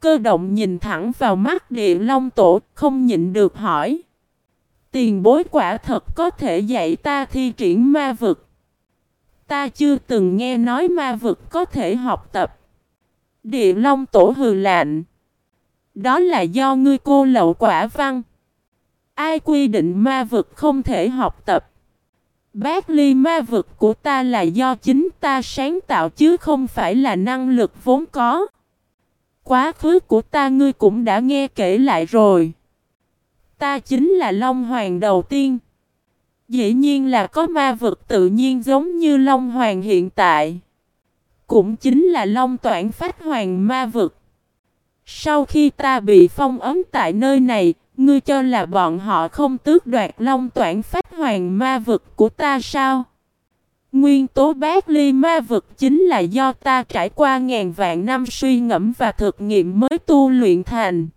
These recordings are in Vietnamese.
Cơ động nhìn thẳng vào mắt địa long tổ, không nhịn được hỏi. Tiền bối quả thật có thể dạy ta thi triển ma vực. Ta chưa từng nghe nói ma vực có thể học tập. Địa long tổ hừ lạnh. Đó là do ngươi cô lậu quả văn. Ai quy định ma vực không thể học tập? Bát ly ma vực của ta là do chính ta sáng tạo chứ không phải là năng lực vốn có. Quá khứ của ta ngươi cũng đã nghe kể lại rồi. Ta chính là Long Hoàng đầu tiên. Dĩ nhiên là có ma vực tự nhiên giống như Long Hoàng hiện tại. Cũng chính là Long Toản Phách Hoàng ma vực. Sau khi ta bị phong ấn tại nơi này, ngươi cho là bọn họ không tước đoạt Long Toản Phách Hoàng ma vực của ta sao? Nguyên tố bát ly ma vực chính là do ta trải qua ngàn vạn năm suy ngẫm và thực nghiệm mới tu luyện thành.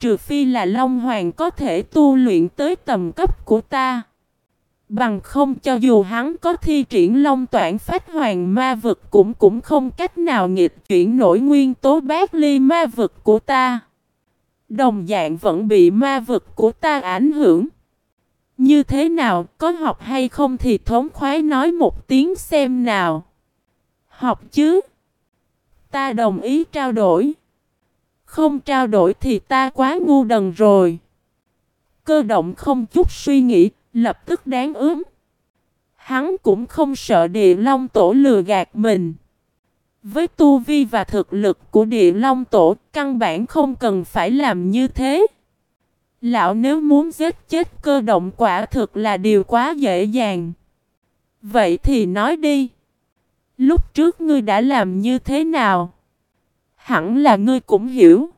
Trừ phi là Long Hoàng có thể tu luyện tới tầm cấp của ta. Bằng không cho dù hắn có thi triển Long Toản Phách Hoàng ma vực cũng cũng không cách nào nghịch chuyển nổi nguyên tố bát ly ma vực của ta. Đồng dạng vẫn bị ma vực của ta ảnh hưởng. Như thế nào, có học hay không thì thống khoái nói một tiếng xem nào. Học chứ. Ta đồng ý trao đổi. Không trao đổi thì ta quá ngu đần rồi. Cơ động không chút suy nghĩ, lập tức đáng ướm. Hắn cũng không sợ địa long tổ lừa gạt mình. Với tu vi và thực lực của địa long tổ, căn bản không cần phải làm như thế. Lão nếu muốn giết chết cơ động quả thực là điều quá dễ dàng. Vậy thì nói đi. Lúc trước ngươi đã làm như thế nào? Hẳn là ngươi cũng hiểu.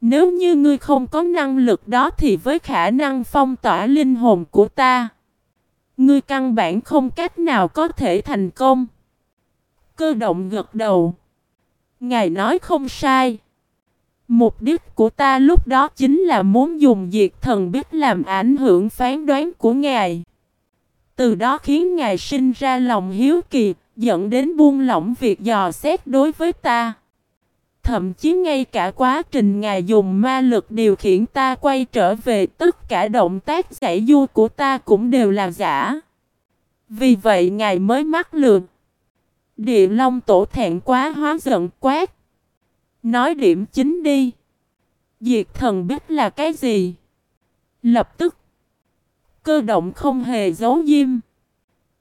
Nếu như ngươi không có năng lực đó thì với khả năng phong tỏa linh hồn của ta, ngươi căn bản không cách nào có thể thành công. Cơ động gật đầu. Ngài nói không sai. Mục đích của ta lúc đó chính là muốn dùng diệt thần biết làm ảnh hưởng phán đoán của ngài. Từ đó khiến ngài sinh ra lòng hiếu kỳ, dẫn đến buông lỏng việc dò xét đối với ta. Thậm chí ngay cả quá trình ngài dùng ma lực điều khiển ta quay trở về tất cả động tác giải du của ta cũng đều là giả. Vì vậy ngài mới mắc lượt. Địa Long tổ thẹn quá hóa giận quát. Nói điểm chính đi. Diệt thần biết là cái gì? Lập tức. Cơ động không hề giấu diêm.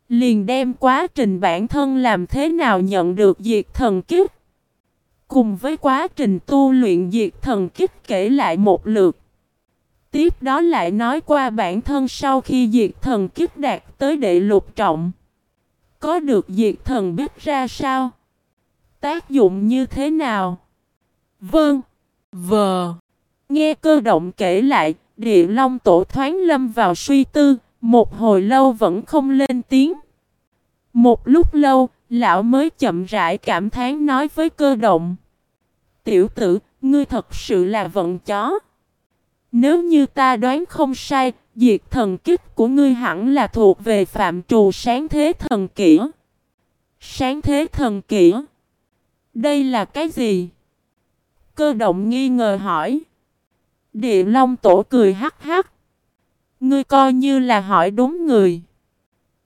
Liền đem quá trình bản thân làm thế nào nhận được diệt thần kiếp. Cùng với quá trình tu luyện diệt thần kiếp kể lại một lượt. Tiếp đó lại nói qua bản thân sau khi diệt thần kiếp đạt tới đệ lục trọng. Có được diệt thần biết ra sao? Tác dụng như thế nào? Vâng. Vờ. Nghe cơ động kể lại, địa long tổ thoáng lâm vào suy tư, một hồi lâu vẫn không lên tiếng. Một lúc lâu, lão mới chậm rãi cảm thán nói với cơ động. Tiểu tử, ngươi thật sự là vận chó. Nếu như ta đoán không sai, diệt thần kích của ngươi hẳn là thuộc về phạm trù sáng thế thần kỹ. Sáng thế thần kỹ? Đây là cái gì? Cơ động nghi ngờ hỏi. Địa Long Tổ cười hắc hắc. Ngươi coi như là hỏi đúng người.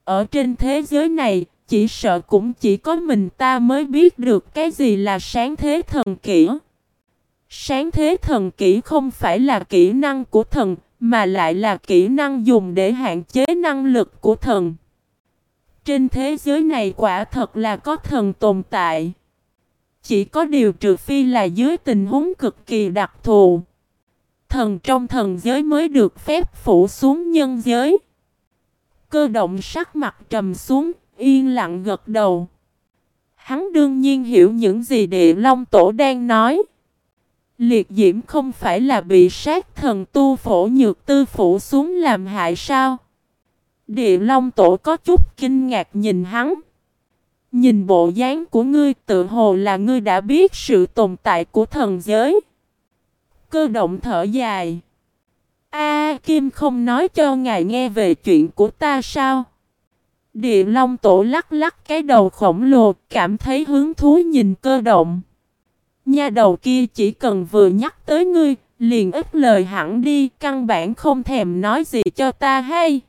Ở trên thế giới này, chỉ sợ cũng chỉ có mình ta mới biết được cái gì là sáng thế thần kỹ. Sáng thế thần kỹ không phải là kỹ năng của thần, mà lại là kỹ năng dùng để hạn chế năng lực của thần. Trên thế giới này quả thật là có thần tồn tại. Chỉ có điều trừ phi là dưới tình huống cực kỳ đặc thù. Thần trong thần giới mới được phép phủ xuống nhân giới. Cơ động sắc mặt trầm xuống, yên lặng gật đầu. Hắn đương nhiên hiểu những gì địa long tổ đang nói. Liệt diễm không phải là bị sát thần tu phổ nhược tư phủ xuống làm hại sao? Địa long tổ có chút kinh ngạc nhìn hắn. Nhìn bộ dáng của ngươi tự hồ là ngươi đã biết sự tồn tại của thần giới. Cơ động thở dài. A Kim không nói cho ngài nghe về chuyện của ta sao? Địa Long Tổ lắc lắc cái đầu khổng lồ, cảm thấy hứng thú nhìn cơ động. Nha đầu kia chỉ cần vừa nhắc tới ngươi, liền ít lời hẳn đi, căn bản không thèm nói gì cho ta hay.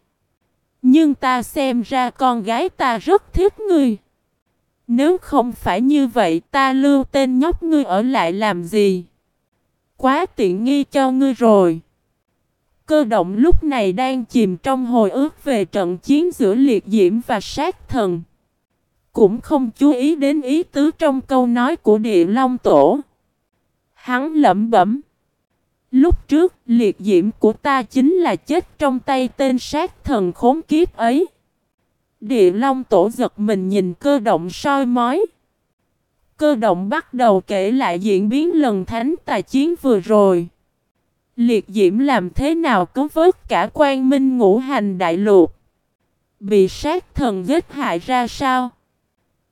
Nhưng ta xem ra con gái ta rất thích ngươi. Nếu không phải như vậy ta lưu tên nhóc ngươi ở lại làm gì? Quá tiện nghi cho ngươi rồi. Cơ động lúc này đang chìm trong hồi ức về trận chiến giữa liệt diễm và sát thần. Cũng không chú ý đến ý tứ trong câu nói của địa long tổ. Hắn lẩm bẩm. Lúc trước, liệt diễm của ta chính là chết trong tay tên sát thần khốn kiếp ấy. Địa long tổ giật mình nhìn cơ động soi mói. Cơ động bắt đầu kể lại diễn biến lần thánh tài chiến vừa rồi. Liệt diễm làm thế nào cứu vớt cả quan minh ngũ hành đại lục. Bị sát thần giết hại ra sao?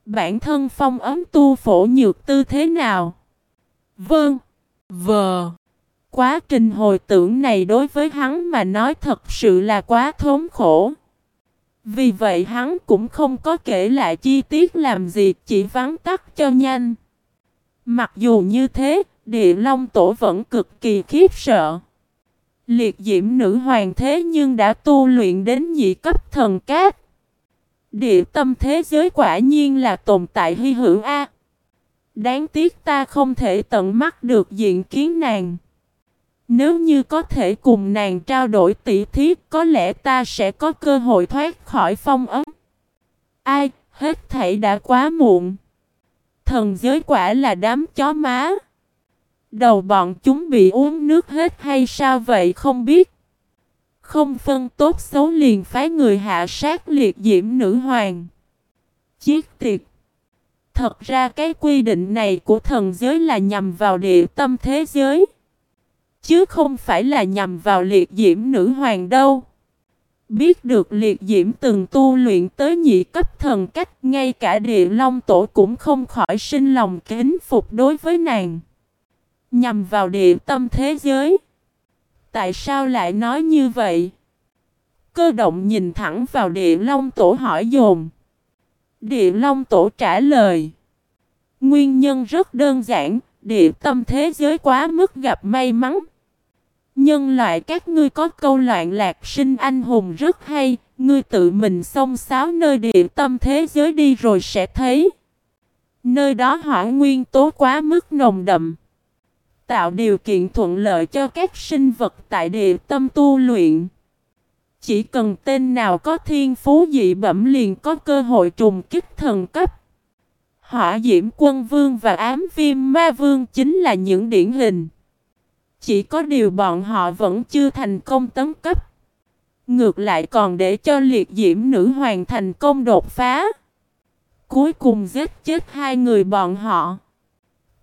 Bản thân phong ấm tu phổ nhược tư thế nào? Vâng. Vờ. Quá trình hồi tưởng này đối với hắn mà nói thật sự là quá thốn khổ. Vì vậy hắn cũng không có kể lại chi tiết làm gì, chỉ vắng tắt cho nhanh. Mặc dù như thế, địa long tổ vẫn cực kỳ khiếp sợ. Liệt diễm nữ hoàng thế nhưng đã tu luyện đến nhị cấp thần cát. Địa tâm thế giới quả nhiên là tồn tại hy hữu A. Đáng tiếc ta không thể tận mắt được diện kiến nàng. Nếu như có thể cùng nàng trao đổi tỷ thiết, có lẽ ta sẽ có cơ hội thoát khỏi phong ấm. Ai, hết thảy đã quá muộn. Thần giới quả là đám chó má. Đầu bọn chúng bị uống nước hết hay sao vậy không biết. Không phân tốt xấu liền phái người hạ sát liệt diễm nữ hoàng. Chiếc tiệt. Thật ra cái quy định này của thần giới là nhằm vào địa tâm thế giới. Chứ không phải là nhằm vào liệt diễm nữ hoàng đâu. Biết được liệt diễm từng tu luyện tới nhị cấp thần cách ngay cả địa long tổ cũng không khỏi sinh lòng kính phục đối với nàng. Nhằm vào địa tâm thế giới. Tại sao lại nói như vậy? Cơ động nhìn thẳng vào địa long tổ hỏi dồn. Địa long tổ trả lời. Nguyên nhân rất đơn giản, địa tâm thế giới quá mức gặp may mắn. Nhân loại các ngươi có câu loạn lạc sinh anh hùng rất hay, ngươi tự mình xông xáo nơi địa tâm thế giới đi rồi sẽ thấy. Nơi đó hỏa nguyên tố quá mức nồng đậm. Tạo điều kiện thuận lợi cho các sinh vật tại địa tâm tu luyện. Chỉ cần tên nào có thiên phú dị bẩm liền có cơ hội trùng kích thần cấp. Hỏa diễm quân vương và ám viêm ma vương chính là những điển hình. Chỉ có điều bọn họ vẫn chưa thành công tấn cấp. Ngược lại còn để cho liệt diễm nữ hoàng thành công đột phá. Cuối cùng giết chết hai người bọn họ.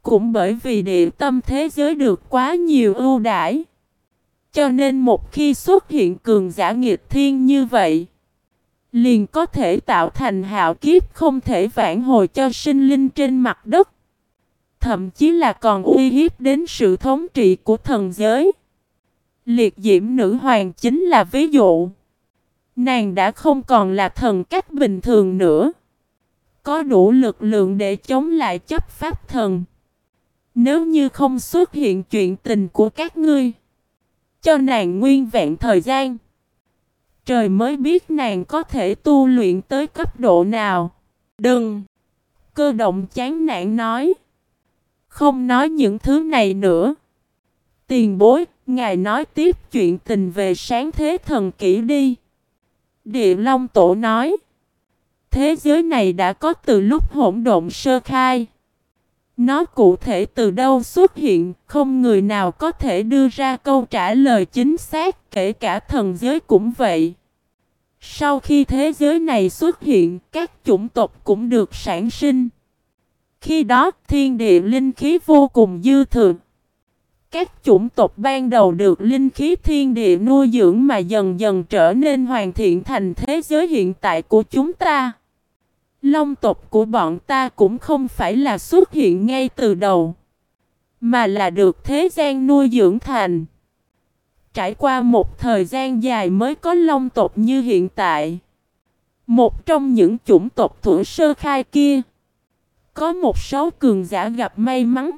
Cũng bởi vì địa tâm thế giới được quá nhiều ưu đãi. Cho nên một khi xuất hiện cường giả nghiệt thiên như vậy, liền có thể tạo thành hạo kiếp không thể vãn hồi cho sinh linh trên mặt đất thậm chí là còn uy hiếp đến sự thống trị của thần giới. Liệt diễm nữ hoàng chính là ví dụ. Nàng đã không còn là thần cách bình thường nữa. Có đủ lực lượng để chống lại chấp pháp thần. Nếu như không xuất hiện chuyện tình của các ngươi. Cho nàng nguyên vẹn thời gian. Trời mới biết nàng có thể tu luyện tới cấp độ nào. Đừng! Cơ động chán nản nói. Không nói những thứ này nữa. Tiền bối, ngài nói tiếp chuyện tình về sáng thế thần kỹ đi. Địa Long Tổ nói. Thế giới này đã có từ lúc hỗn độn sơ khai. Nó cụ thể từ đâu xuất hiện, không người nào có thể đưa ra câu trả lời chính xác, kể cả thần giới cũng vậy. Sau khi thế giới này xuất hiện, các chủng tộc cũng được sản sinh. Khi đó, thiên địa linh khí vô cùng dư thừa. Các chủng tộc ban đầu được linh khí thiên địa nuôi dưỡng mà dần dần trở nên hoàn thiện thành thế giới hiện tại của chúng ta. Long tộc của bọn ta cũng không phải là xuất hiện ngay từ đầu, mà là được thế gian nuôi dưỡng thành. Trải qua một thời gian dài mới có long tộc như hiện tại. Một trong những chủng tộc thủ sơ khai kia có một số cường giả gặp may mắn.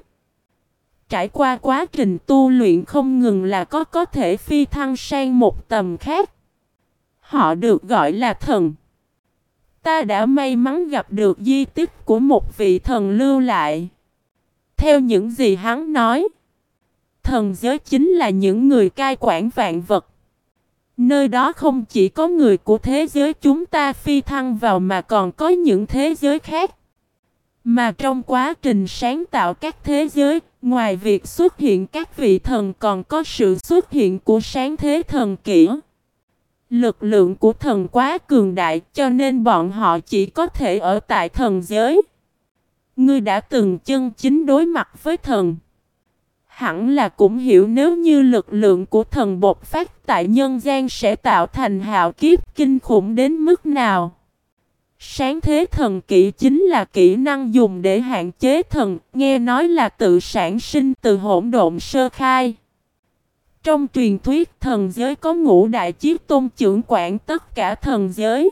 trải qua quá trình tu luyện không ngừng là có có thể phi thăng sang một tầm khác. Họ được gọi là thần. Ta đã may mắn gặp được di tích của một vị thần lưu lại. Theo những gì hắn nói, thần giới chính là những người cai quản vạn vật. Nơi đó không chỉ có người của thế giới chúng ta phi thăng vào mà còn có những thế giới khác. Mà trong quá trình sáng tạo các thế giới, ngoài việc xuất hiện các vị thần còn có sự xuất hiện của sáng thế thần kỹ. Lực lượng của thần quá cường đại cho nên bọn họ chỉ có thể ở tại thần giới. Ngươi đã từng chân chính đối mặt với thần. Hẳn là cũng hiểu nếu như lực lượng của thần bột phát tại nhân gian sẽ tạo thành hạo kiếp kinh khủng đến mức nào. Sáng thế thần kỹ chính là kỹ năng dùng để hạn chế thần, nghe nói là tự sản sinh từ hỗn độn sơ khai. Trong truyền thuyết thần giới có ngũ đại chiếc tôn trưởng quản tất cả thần giới.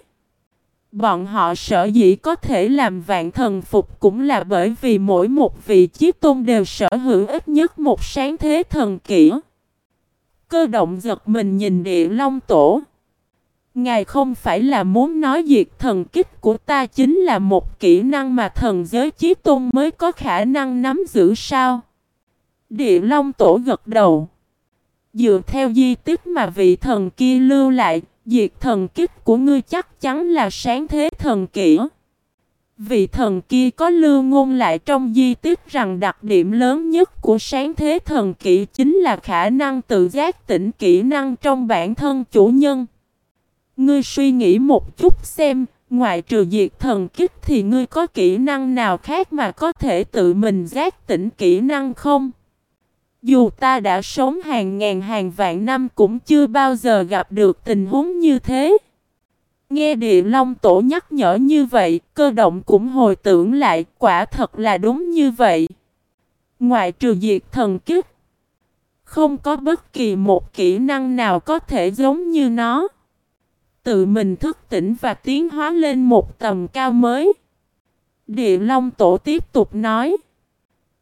Bọn họ sở dĩ có thể làm vạn thần phục cũng là bởi vì mỗi một vị chiếc tôn đều sở hữu ít nhất một sáng thế thần kỹ. Cơ động giật mình nhìn địa long tổ. Ngài không phải là muốn nói diệt thần kích của ta chính là một kỹ năng mà thần giới chí tôn mới có khả năng nắm giữ sao? Địa Long Tổ gật đầu. Dựa theo di tích mà vị thần kia lưu lại, diệt thần kích của ngươi chắc chắn là sáng thế thần kỹ. Vị thần kia có lưu ngôn lại trong di tích rằng đặc điểm lớn nhất của sáng thế thần kỹ chính là khả năng tự giác tỉnh kỹ năng trong bản thân chủ nhân. Ngươi suy nghĩ một chút xem, ngoại trừ diệt thần kích thì ngươi có kỹ năng nào khác mà có thể tự mình giác tỉnh kỹ năng không? Dù ta đã sống hàng ngàn hàng vạn năm cũng chưa bao giờ gặp được tình huống như thế. Nghe địa long tổ nhắc nhở như vậy, cơ động cũng hồi tưởng lại, quả thật là đúng như vậy. Ngoại trừ diệt thần kích, không có bất kỳ một kỹ năng nào có thể giống như nó. Tự mình thức tỉnh và tiến hóa lên một tầm cao mới. Địa Long Tổ tiếp tục nói.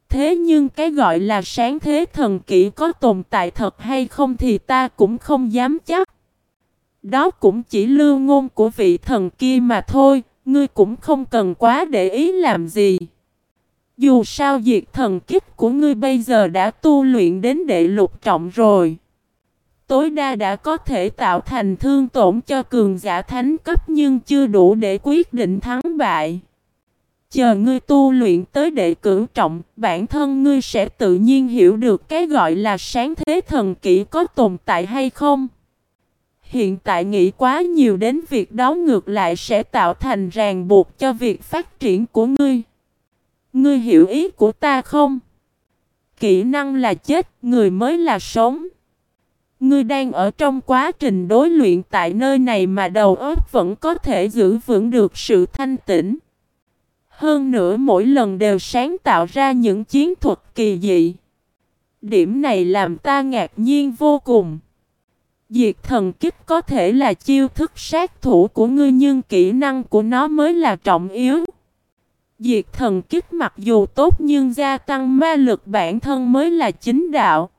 Thế nhưng cái gọi là sáng thế thần kỹ có tồn tại thật hay không thì ta cũng không dám chắc. Đó cũng chỉ lưu ngôn của vị thần kia mà thôi, ngươi cũng không cần quá để ý làm gì. Dù sao diệt thần kích của ngươi bây giờ đã tu luyện đến đệ lục trọng rồi tối đa đã có thể tạo thành thương tổn cho cường giả thánh cấp nhưng chưa đủ để quyết định thắng bại. Chờ ngươi tu luyện tới đệ cửu trọng, bản thân ngươi sẽ tự nhiên hiểu được cái gọi là sáng thế thần kỹ có tồn tại hay không. Hiện tại nghĩ quá nhiều đến việc đó ngược lại sẽ tạo thành ràng buộc cho việc phát triển của ngươi. Ngươi hiểu ý của ta không? Kỹ năng là chết, người mới là sống. Ngươi đang ở trong quá trình đối luyện tại nơi này mà đầu óc vẫn có thể giữ vững được sự thanh tĩnh. Hơn nữa mỗi lần đều sáng tạo ra những chiến thuật kỳ dị. Điểm này làm ta ngạc nhiên vô cùng. Diệt thần kích có thể là chiêu thức sát thủ của ngươi nhưng kỹ năng của nó mới là trọng yếu. Diệt thần kích mặc dù tốt nhưng gia tăng ma lực bản thân mới là chính đạo.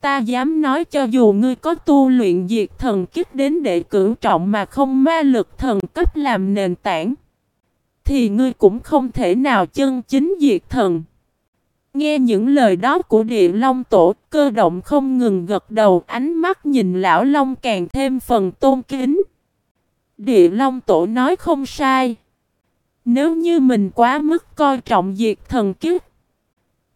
Ta dám nói cho dù ngươi có tu luyện diệt thần kích đến đệ cửu trọng mà không ma lực thần cấp làm nền tảng. Thì ngươi cũng không thể nào chân chính diệt thần. Nghe những lời đó của địa long tổ, cơ động không ngừng gật đầu, ánh mắt nhìn lão long càng thêm phần tôn kính. Địa long tổ nói không sai. Nếu như mình quá mức coi trọng diệt thần kiếp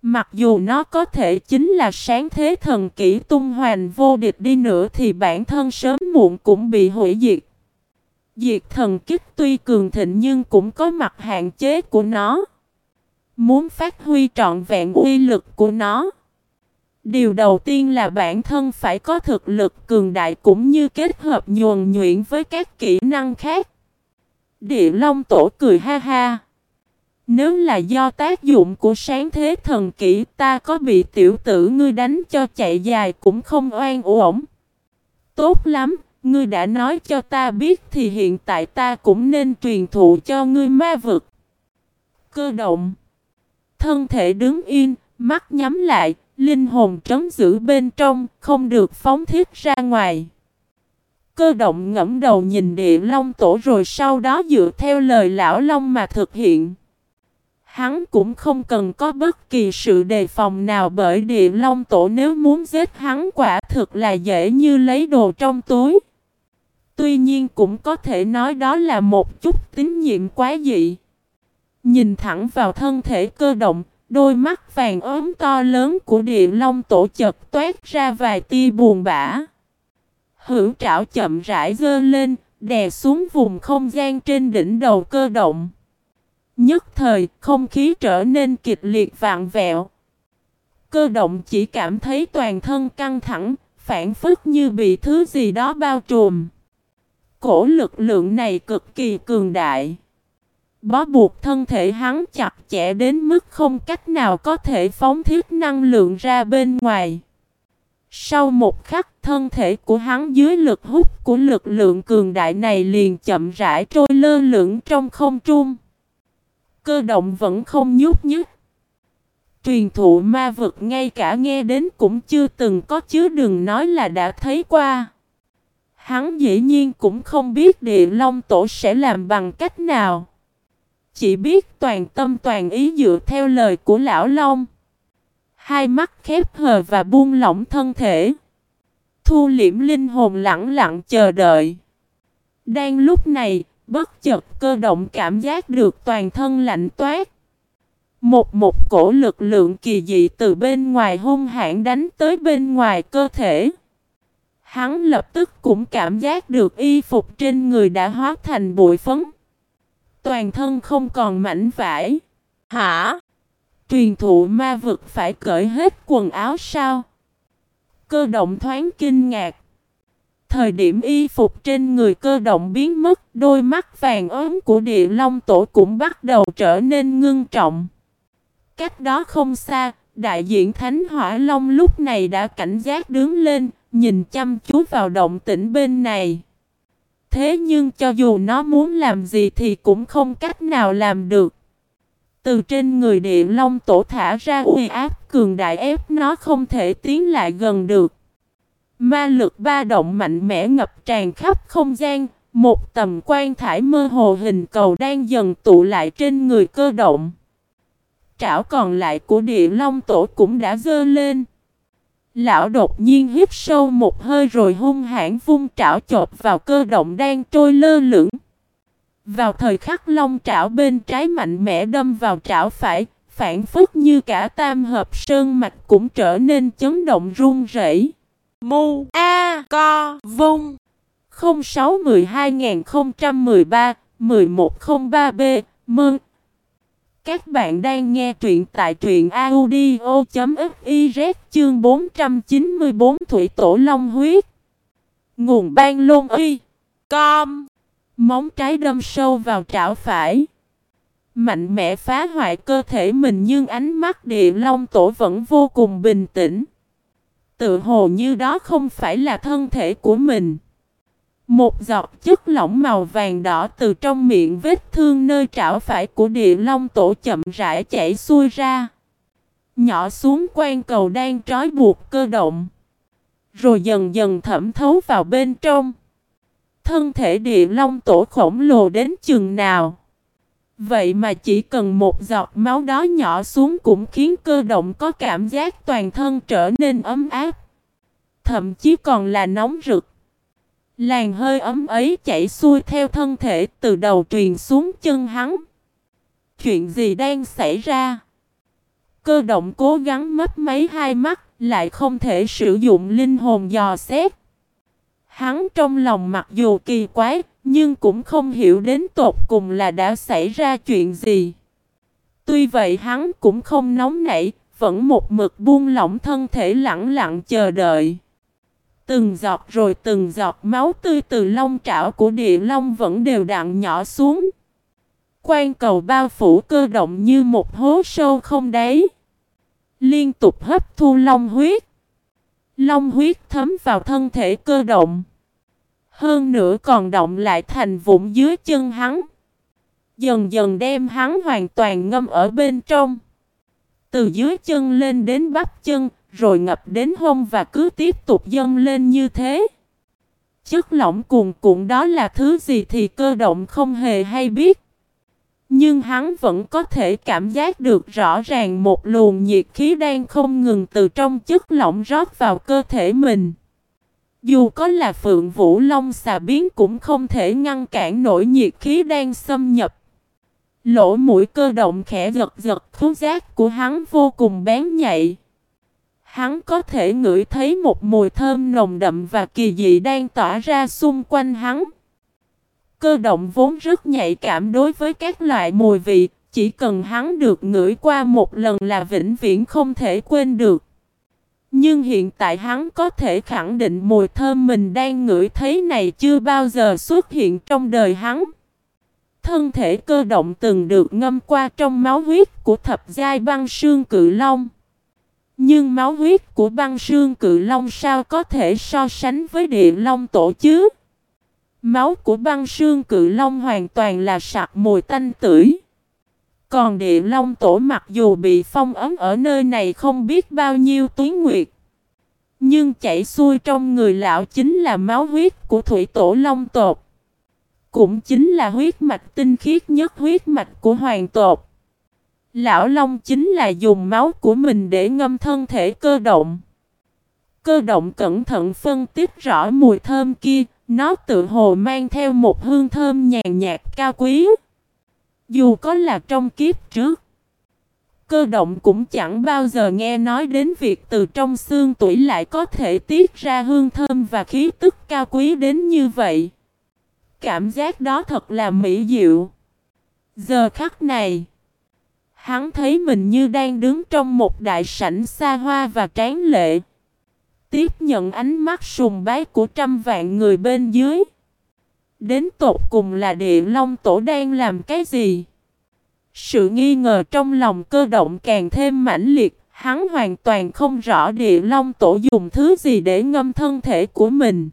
Mặc dù nó có thể chính là sáng thế thần kỹ tung hoành vô địch đi nữa thì bản thân sớm muộn cũng bị hủy diệt. Diệt thần kích tuy cường thịnh nhưng cũng có mặt hạn chế của nó. Muốn phát huy trọn vẹn uy lực của nó. Điều đầu tiên là bản thân phải có thực lực cường đại cũng như kết hợp nhuần nhuyễn với các kỹ năng khác. Địa Long Tổ cười ha ha. Nếu là do tác dụng của sáng thế thần kỹ ta có bị tiểu tử ngươi đánh cho chạy dài cũng không oan uổng. Tốt lắm, ngươi đã nói cho ta biết thì hiện tại ta cũng nên truyền thụ cho ngươi ma vực. Cơ động. Thân thể đứng yên, mắt nhắm lại, linh hồn trấn giữ bên trong, không được phóng thiết ra ngoài. Cơ động ngẫm đầu nhìn địa long tổ rồi sau đó dựa theo lời lão long mà thực hiện. Hắn cũng không cần có bất kỳ sự đề phòng nào bởi địa long tổ nếu muốn giết hắn quả thực là dễ như lấy đồ trong túi. Tuy nhiên cũng có thể nói đó là một chút tín nhiệm quá dị. Nhìn thẳng vào thân thể cơ động, đôi mắt vàng ốm to lớn của địa long tổ chật toát ra vài tia buồn bã. Hữu trảo chậm rãi gơ lên, đè xuống vùng không gian trên đỉnh đầu cơ động. Nhất thời, không khí trở nên kịch liệt vạn vẹo. Cơ động chỉ cảm thấy toàn thân căng thẳng, phản phức như bị thứ gì đó bao trùm. Cổ lực lượng này cực kỳ cường đại. Bó buộc thân thể hắn chặt chẽ đến mức không cách nào có thể phóng thiết năng lượng ra bên ngoài. Sau một khắc thân thể của hắn dưới lực hút của lực lượng cường đại này liền chậm rãi trôi lơ lửng trong không trung. Cơ động vẫn không nhúc nhích. Truyền thụ ma vực ngay cả nghe đến cũng chưa từng có chứ đừng nói là đã thấy qua. Hắn dĩ nhiên cũng không biết địa long tổ sẽ làm bằng cách nào. Chỉ biết toàn tâm toàn ý dựa theo lời của lão long. Hai mắt khép hờ và buông lỏng thân thể. Thu liễm linh hồn lặng lặng chờ đợi. Đang lúc này, bất chợt cơ động cảm giác được toàn thân lạnh toát. Một một cổ lực lượng kỳ dị từ bên ngoài hung hãn đánh tới bên ngoài cơ thể. Hắn lập tức cũng cảm giác được y phục trên người đã hóa thành bụi phấn. Toàn thân không còn mảnh vải. Hả? Truyền thụ ma vực phải cởi hết quần áo sao? Cơ động thoáng kinh ngạc. Thời điểm y phục trên người cơ động biến mất, đôi mắt vàng ốm của địa long tổ cũng bắt đầu trở nên ngưng trọng. Cách đó không xa, đại diện Thánh Hỏa Long lúc này đã cảnh giác đứng lên, nhìn chăm chú vào động tĩnh bên này. Thế nhưng cho dù nó muốn làm gì thì cũng không cách nào làm được. Từ trên người địa long tổ thả ra uy áp cường đại ép nó không thể tiến lại gần được. Ma lực ba động mạnh mẽ ngập tràn khắp không gian, một tầm quan thải mơ hồ hình cầu đang dần tụ lại trên người cơ động. Trảo còn lại của địa long tổ cũng đã dơ lên. Lão đột nhiên hít sâu một hơi rồi hung hãn vung trảo chộp vào cơ động đang trôi lơ lửng. Vào thời khắc long trảo bên trái mạnh mẽ đâm vào trảo phải, phản phức như cả tam hợp sơn mạch cũng trở nên chấn động run rẩy. Mu A Co Vung 06 12 013 1103 B Mừng các bạn đang nghe truyện tại truyện audio.fiz chương 494 Thủy Tổ Long Huyết. Nguồn ban lôn y. Com. Móng trái đâm sâu vào trảo phải. Mạnh mẽ phá hoại cơ thể mình nhưng ánh mắt địa long tổ vẫn vô cùng bình tĩnh. Tự hồ như đó không phải là thân thể của mình. Một giọt chất lỏng màu vàng đỏ từ trong miệng vết thương nơi trảo phải của địa long tổ chậm rãi chảy xuôi ra. Nhỏ xuống quan cầu đang trói buộc cơ động. Rồi dần dần thẩm thấu vào bên trong. Thân thể địa long tổ khổng lồ đến chừng nào. Vậy mà chỉ cần một giọt máu đó nhỏ xuống cũng khiến cơ động có cảm giác toàn thân trở nên ấm áp. Thậm chí còn là nóng rực. Làn hơi ấm ấy chảy xuôi theo thân thể từ đầu truyền xuống chân hắn. Chuyện gì đang xảy ra? Cơ động cố gắng mất mấy hai mắt, lại không thể sử dụng linh hồn dò xét. Hắn trong lòng mặc dù kỳ quái, nhưng cũng không hiểu đến tột cùng là đã xảy ra chuyện gì. Tuy vậy hắn cũng không nóng nảy, vẫn một mực buông lỏng thân thể lặng lặng chờ đợi. Từng giọt rồi từng giọt máu tươi từ lông trảo của địa long vẫn đều đặn nhỏ xuống. Quan cầu bao phủ cơ động như một hố sâu không đáy. Liên tục hấp thu long huyết. Long huyết thấm vào thân thể cơ động. Hơn nữa còn động lại thành vụn dưới chân hắn. Dần dần đem hắn hoàn toàn ngâm ở bên trong. từ dưới chân lên đến bắp chân, rồi ngập đến hông và cứ tiếp tục dâng lên như thế. Chất lỏng cuồn cuộn đó là thứ gì thì cơ động không hề hay biết. Nhưng hắn vẫn có thể cảm giác được rõ ràng một luồng nhiệt khí đang không ngừng từ trong chất lỏng rót vào cơ thể mình. Dù có là phượng vũ long xà biến cũng không thể ngăn cản nổi nhiệt khí đang xâm nhập. Lỗ mũi cơ động khẽ giật giật thú giác của hắn vô cùng bén nhạy. Hắn có thể ngửi thấy một mùi thơm nồng đậm và kỳ dị đang tỏa ra xung quanh hắn. Cơ động vốn rất nhạy cảm đối với các loại mùi vị, chỉ cần hắn được ngửi qua một lần là vĩnh viễn không thể quên được. Nhưng hiện tại hắn có thể khẳng định mùi thơm mình đang ngửi thấy này chưa bao giờ xuất hiện trong đời hắn. Thân thể cơ động từng được ngâm qua trong máu huyết của thập giai băng sương cự long. Nhưng máu huyết của băng sương cự long sao có thể so sánh với địa long tổ chứ? Máu của băng sương cự long hoàn toàn là sặc mùi tanh tưởi. Còn địa long tổ mặc dù bị phong ấn ở nơi này không biết bao nhiêu tuyến nguyệt. Nhưng chảy xuôi trong người lão chính là máu huyết của thủy tổ long tột. Cũng chính là huyết mạch tinh khiết nhất huyết mạch của hoàng tột. Lão Long chính là dùng máu của mình để ngâm thân thể cơ động. Cơ động cẩn thận phân tích rõ mùi thơm kia, nó tự hồ mang theo một hương thơm nhàn nhạt cao quý. Dù có là trong kiếp trước, cơ động cũng chẳng bao giờ nghe nói đến việc từ trong xương tuổi lại có thể tiết ra hương thơm và khí tức cao quý đến như vậy. Cảm giác đó thật là mỹ diệu. Giờ khắc này, hắn thấy mình như đang đứng trong một đại sảnh xa hoa và tráng lệ tiếp nhận ánh mắt sùng bái của trăm vạn người bên dưới. Đến tột cùng là địa long tổ đang làm cái gì? Sự nghi ngờ trong lòng cơ động càng thêm mãnh liệt, hắn hoàn toàn không rõ địa long tổ dùng thứ gì để ngâm thân thể của mình.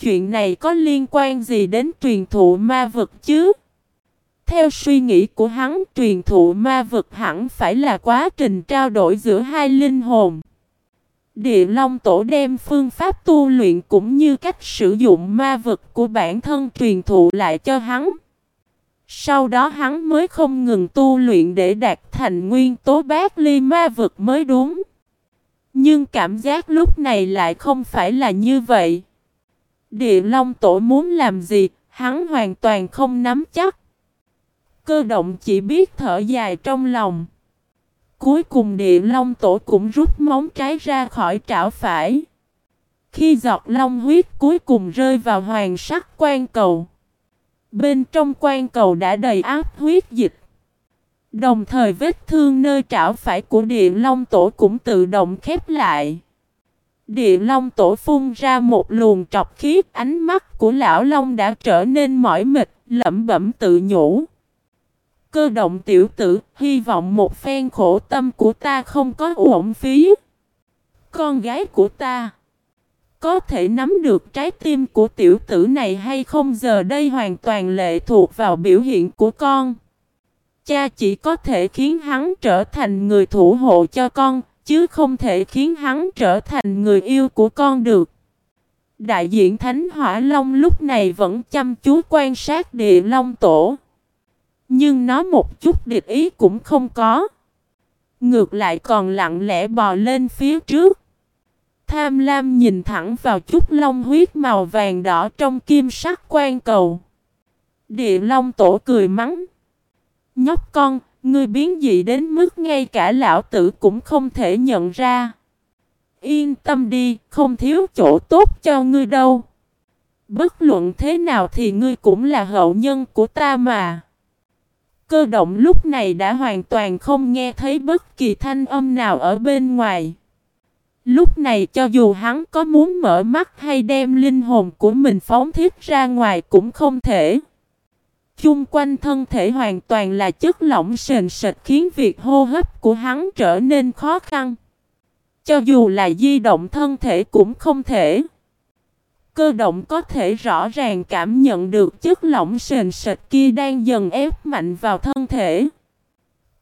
Chuyện này có liên quan gì đến truyền thụ ma vực chứ? Theo suy nghĩ của hắn, truyền thụ ma vực hẳn phải là quá trình trao đổi giữa hai linh hồn. Địa Long Tổ đem phương pháp tu luyện cũng như cách sử dụng ma vực của bản thân truyền thụ lại cho hắn. Sau đó hắn mới không ngừng tu luyện để đạt thành nguyên tố bát ly ma vực mới đúng. Nhưng cảm giác lúc này lại không phải là như vậy. Địa Long Tổ muốn làm gì, hắn hoàn toàn không nắm chắc. Cơ động chỉ biết thở dài trong lòng. Cuối cùng địa long tổ cũng rút móng trái ra khỏi trảo phải. Khi giọt long huyết cuối cùng rơi vào hoàng sắc quan cầu. Bên trong quan cầu đã đầy áp huyết dịch. Đồng thời vết thương nơi trảo phải của địa long tổ cũng tự động khép lại. Địa long tổ phun ra một luồng trọc khí ánh mắt của lão long đã trở nên mỏi mệt, lẩm bẩm tự nhủ. Cơ động tiểu tử, hy vọng một phen khổ tâm của ta không có uổng phí. Con gái của ta, có thể nắm được trái tim của tiểu tử này hay không giờ đây hoàn toàn lệ thuộc vào biểu hiện của con. Cha chỉ có thể khiến hắn trở thành người thủ hộ cho con, chứ không thể khiến hắn trở thành người yêu của con được. Đại diện Thánh Hỏa Long lúc này vẫn chăm chú quan sát địa Long Tổ. Nhưng nó một chút địch ý cũng không có. Ngược lại còn lặng lẽ bò lên phía trước. Tham lam nhìn thẳng vào chút long huyết màu vàng đỏ trong kim sắc quan cầu. Địa long tổ cười mắng. Nhóc con, ngươi biến dị đến mức ngay cả lão tử cũng không thể nhận ra. Yên tâm đi, không thiếu chỗ tốt cho ngươi đâu. Bất luận thế nào thì ngươi cũng là hậu nhân của ta mà. Cơ động lúc này đã hoàn toàn không nghe thấy bất kỳ thanh âm nào ở bên ngoài. Lúc này cho dù hắn có muốn mở mắt hay đem linh hồn của mình phóng thiết ra ngoài cũng không thể. Chung quanh thân thể hoàn toàn là chất lỏng sền sệt khiến việc hô hấp của hắn trở nên khó khăn. Cho dù là di động thân thể cũng không thể. Cơ động có thể rõ ràng cảm nhận được chất lỏng sền sệt kia đang dần ép mạnh vào thân thể.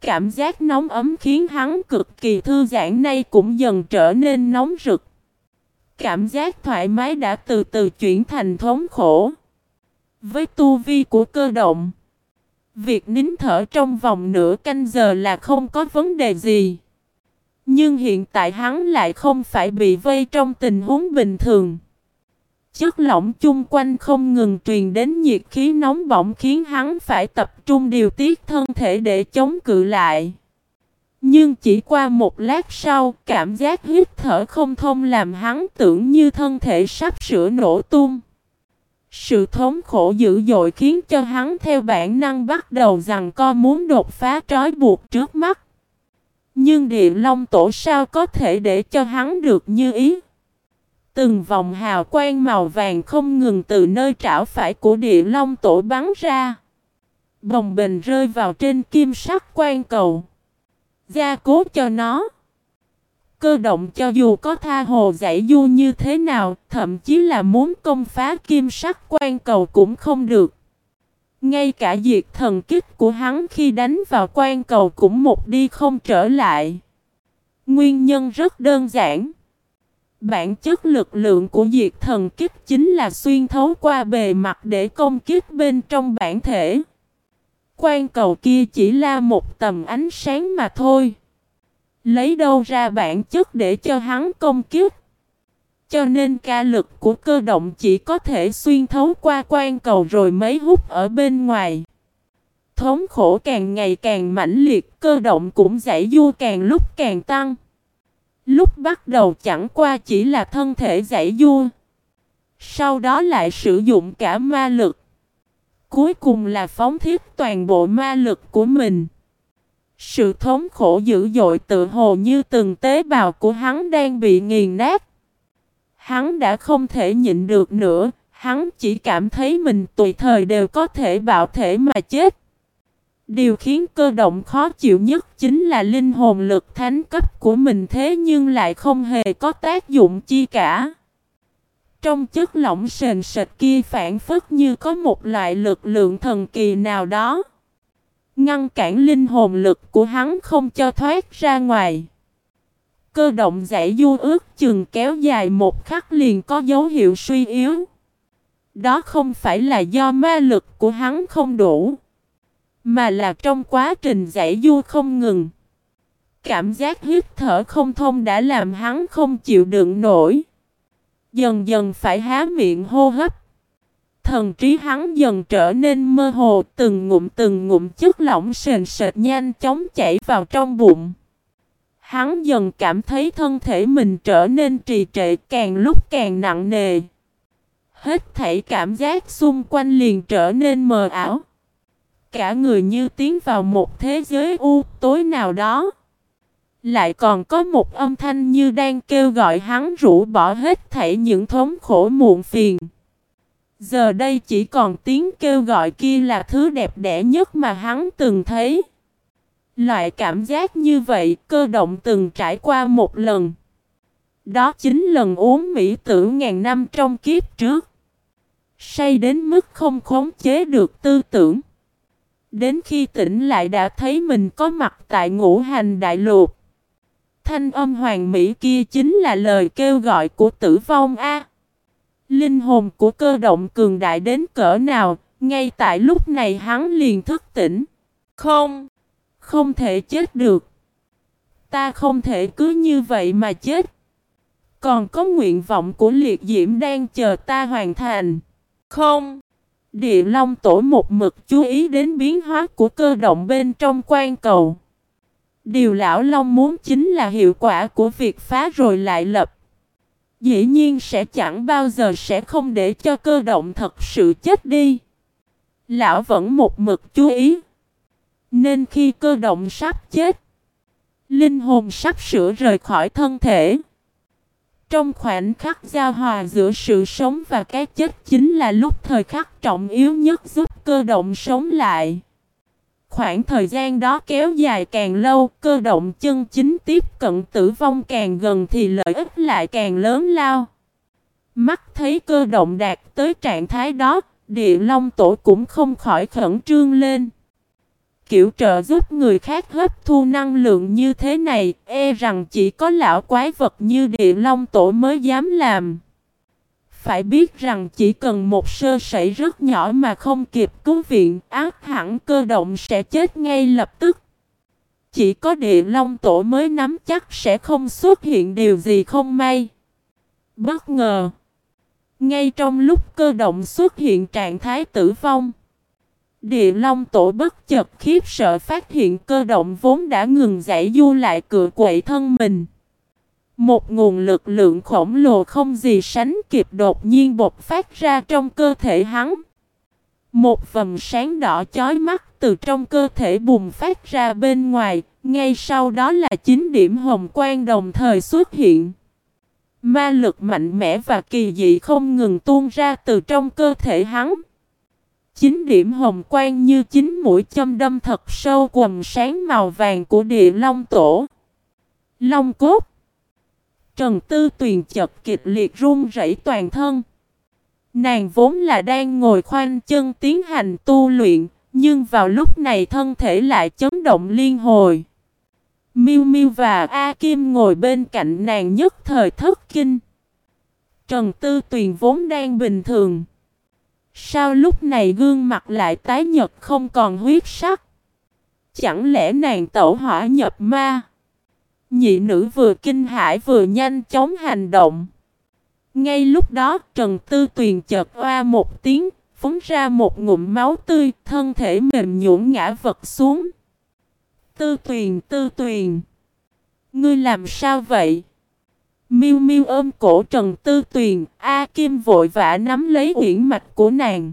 Cảm giác nóng ấm khiến hắn cực kỳ thư giãn nay cũng dần trở nên nóng rực. Cảm giác thoải mái đã từ từ chuyển thành thống khổ. Với tu vi của cơ động, việc nín thở trong vòng nửa canh giờ là không có vấn đề gì. Nhưng hiện tại hắn lại không phải bị vây trong tình huống bình thường. Chất lỏng chung quanh không ngừng truyền đến nhiệt khí nóng bỏng khiến hắn phải tập trung điều tiết thân thể để chống cự lại. Nhưng chỉ qua một lát sau, cảm giác hít thở không thông làm hắn tưởng như thân thể sắp sửa nổ tung. Sự thống khổ dữ dội khiến cho hắn theo bản năng bắt đầu rằng co muốn đột phá trói buộc trước mắt. Nhưng địa long tổ sao có thể để cho hắn được như ý. Từng vòng hào quang màu vàng không ngừng từ nơi trảo phải của địa long tổ bắn ra. Bồng bình rơi vào trên kim sắc quan cầu. Gia cố cho nó. Cơ động cho dù có tha hồ giải du như thế nào, thậm chí là muốn công phá kim sắc quan cầu cũng không được. Ngay cả diệt thần kích của hắn khi đánh vào quan cầu cũng một đi không trở lại. Nguyên nhân rất đơn giản. Bản chất lực lượng của diệt thần kích chính là xuyên thấu qua bề mặt để công kích bên trong bản thể. Quan cầu kia chỉ là một tầm ánh sáng mà thôi. Lấy đâu ra bản chất để cho hắn công kích. Cho nên ca lực của cơ động chỉ có thể xuyên thấu qua quan cầu rồi mấy hút ở bên ngoài. Thống khổ càng ngày càng mãnh liệt, cơ động cũng giải du càng lúc càng tăng. Lúc bắt đầu chẳng qua chỉ là thân thể giải du. Sau đó lại sử dụng cả ma lực. Cuối cùng là phóng thiết toàn bộ ma lực của mình. Sự thống khổ dữ dội tự hồ như từng tế bào của hắn đang bị nghiền nát. Hắn đã không thể nhịn được nữa, hắn chỉ cảm thấy mình tùy thời đều có thể bạo thể mà chết. Điều khiến cơ động khó chịu nhất chính là linh hồn lực thánh cấp của mình thế nhưng lại không hề có tác dụng chi cả. Trong chất lỏng sền sệt kia phản phất như có một loại lực lượng thần kỳ nào đó. Ngăn cản linh hồn lực của hắn không cho thoát ra ngoài. Cơ động giải du ước chừng kéo dài một khắc liền có dấu hiệu suy yếu. Đó không phải là do ma lực của hắn không đủ. Mà là trong quá trình giải du không ngừng. Cảm giác hít thở không thông đã làm hắn không chịu đựng nổi. Dần dần phải há miệng hô hấp. Thần trí hắn dần trở nên mơ hồ, từng ngụm từng ngụm chất lỏng sền sệt nhanh chóng chảy vào trong bụng. Hắn dần cảm thấy thân thể mình trở nên trì trệ, càng lúc càng nặng nề. Hết thảy cảm giác xung quanh liền trở nên mờ ảo. Cả người như tiến vào một thế giới u tối nào đó. Lại còn có một âm thanh như đang kêu gọi hắn rũ bỏ hết thảy những thống khổ muộn phiền. Giờ đây chỉ còn tiếng kêu gọi kia là thứ đẹp đẽ nhất mà hắn từng thấy. Loại cảm giác như vậy cơ động từng trải qua một lần. Đó chính lần uống mỹ tử ngàn năm trong kiếp trước. Say đến mức không khống chế được tư tưởng. Đến khi tỉnh lại đã thấy mình có mặt tại ngũ hành đại lục. Thanh âm hoàng mỹ kia chính là lời kêu gọi của tử vong A. Linh hồn của cơ động cường đại đến cỡ nào, ngay tại lúc này hắn liền thức tỉnh. Không, không thể chết được. Ta không thể cứ như vậy mà chết. Còn có nguyện vọng của liệt diễm đang chờ ta hoàn thành. Không. Địa Long Tổ một mực chú ý đến biến hóa của cơ động bên trong quan cầu. Điều lão Long muốn chính là hiệu quả của việc phá rồi lại lập. Dĩ nhiên sẽ chẳng bao giờ sẽ không để cho cơ động thật sự chết đi. Lão vẫn một mực chú ý. Nên khi cơ động sắp chết, linh hồn sắp sửa rời khỏi thân thể. Trong khoảnh khắc giao hòa giữa sự sống và cái chết chính là lúc thời khắc trọng yếu nhất giúp cơ động sống lại. Khoảng thời gian đó kéo dài càng lâu, cơ động chân chính tiếp cận tử vong càng gần thì lợi ích lại càng lớn lao. Mắt thấy cơ động đạt tới trạng thái đó, địa long tổ cũng không khỏi khẩn trương lên kiểu trợ giúp người khác hấp thu năng lượng như thế này, e rằng chỉ có lão quái vật như địa long tổ mới dám làm. Phải biết rằng chỉ cần một sơ sẩy rất nhỏ mà không kịp cứu viện, ác hẳn cơ động sẽ chết ngay lập tức. Chỉ có địa long tổ mới nắm chắc sẽ không xuất hiện điều gì không may. Bất ngờ. Ngay trong lúc cơ động xuất hiện trạng thái tử vong. Địa long tổ bất chợt khiếp sợ phát hiện cơ động vốn đã ngừng giải du lại cựa quậy thân mình. Một nguồn lực lượng khổng lồ không gì sánh kịp đột nhiên bộc phát ra trong cơ thể hắn. Một vầng sáng đỏ chói mắt từ trong cơ thể bùng phát ra bên ngoài, ngay sau đó là chín điểm hồng quang đồng thời xuất hiện. Ma lực mạnh mẽ và kỳ dị không ngừng tuôn ra từ trong cơ thể hắn. Chín điểm hồng quang như chín mũi châm đâm thật sâu quầm sáng màu vàng của địa long tổ. Long cốt. Trần Tư Tuyền chật kịch liệt run rẩy toàn thân. Nàng vốn là đang ngồi khoanh chân tiến hành tu luyện, nhưng vào lúc này thân thể lại chấn động liên hồi. Miu Miu và A Kim ngồi bên cạnh nàng nhất thời thất kinh. Trần Tư Tuyền vốn đang bình thường. Sao lúc này gương mặt lại tái nhật không còn huyết sắc? Chẳng lẽ nàng tẩu hỏa nhập ma? Nhị nữ vừa kinh hãi vừa nhanh chóng hành động. Ngay lúc đó Trần Tư Tuyền chợt oa một tiếng, phóng ra một ngụm máu tươi, thân thể mềm nhũn ngã vật xuống. Tư Tuyền, Tư Tuyền, ngươi làm sao vậy? Miu Miu ôm cổ Trần Tư Tuyền, A Kim vội vã nắm lấy uyển mạch của nàng.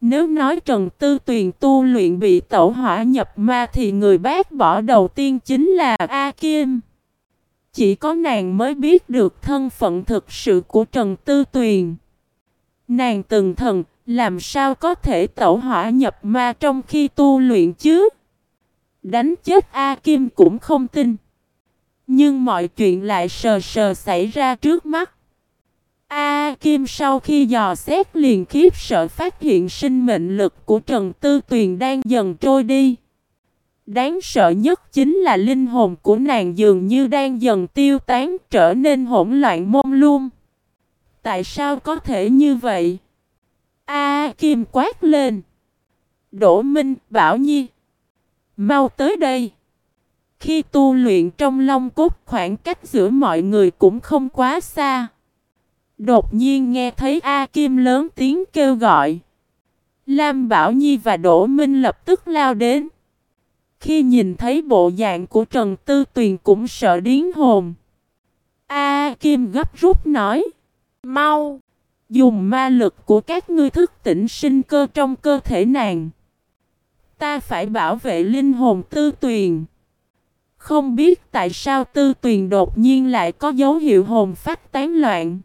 Nếu nói Trần Tư Tuyền tu luyện bị tẩu hỏa nhập ma thì người bác bỏ đầu tiên chính là A Kim. Chỉ có nàng mới biết được thân phận thực sự của Trần Tư Tuyền. Nàng từng thần, làm sao có thể tẩu hỏa nhập ma trong khi tu luyện chứ? Đánh chết A Kim cũng không tin. Nhưng mọi chuyện lại sờ sờ xảy ra trước mắt. A Kim sau khi dò xét liền khiếp sợ phát hiện sinh mệnh lực của Trần Tư Tuyền đang dần trôi đi. Đáng sợ nhất chính là linh hồn của nàng dường như đang dần tiêu tán trở nên hỗn loạn mông luôn. Tại sao có thể như vậy? A Kim quát lên. Đỗ Minh, Bảo Nhi. Mau tới đây. Khi tu luyện trong long cốt, khoảng cách giữa mọi người cũng không quá xa. Đột nhiên nghe thấy A Kim lớn tiếng kêu gọi. Lam Bảo Nhi và Đỗ Minh lập tức lao đến. Khi nhìn thấy bộ dạng của Trần Tư Tuyền cũng sợ điến hồn. A Kim gấp rút nói. Mau! Dùng ma lực của các ngươi thức tỉnh sinh cơ trong cơ thể nàng. Ta phải bảo vệ linh hồn Tư Tuyền. Không biết tại sao Tư Tuyền đột nhiên lại có dấu hiệu hồn phách tán loạn.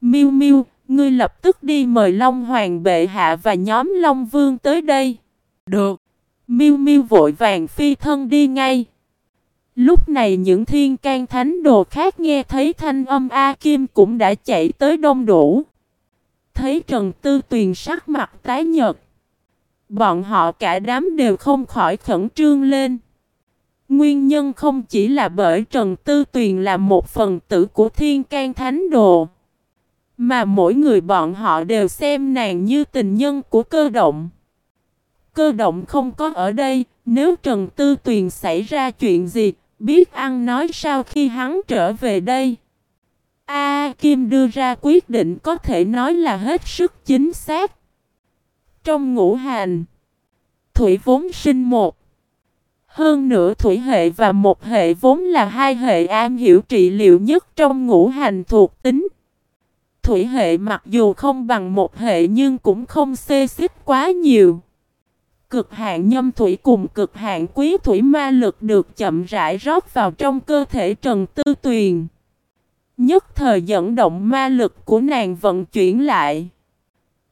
Miu Miu, ngươi lập tức đi mời Long Hoàng bệ hạ và nhóm Long Vương tới đây. Được. Miu Miu vội vàng phi thân đi ngay. Lúc này những thiên can thánh đồ khác nghe thấy thanh âm A Kim cũng đã chạy tới đông đủ. Thấy Trần Tư Tuyền sắc mặt tái nhợt. Bọn họ cả đám đều không khỏi khẩn trương lên. Nguyên nhân không chỉ là bởi Trần Tư Tuyền là một phần tử của thiên can thánh đồ. Mà mỗi người bọn họ đều xem nàng như tình nhân của cơ động. Cơ động không có ở đây, nếu Trần Tư Tuyền xảy ra chuyện gì, biết ăn nói sao khi hắn trở về đây. A Kim đưa ra quyết định có thể nói là hết sức chính xác. Trong ngũ hành, Thủy vốn sinh một. Hơn nữa thủy hệ và một hệ vốn là hai hệ an hiểu trị liệu nhất trong ngũ hành thuộc tính. Thủy hệ mặc dù không bằng một hệ nhưng cũng không xê xích quá nhiều. Cực hạn nhâm thủy cùng cực hạn quý thủy ma lực được chậm rãi rót vào trong cơ thể Trần Tư Tuyền. Nhất thời dẫn động ma lực của nàng vận chuyển lại.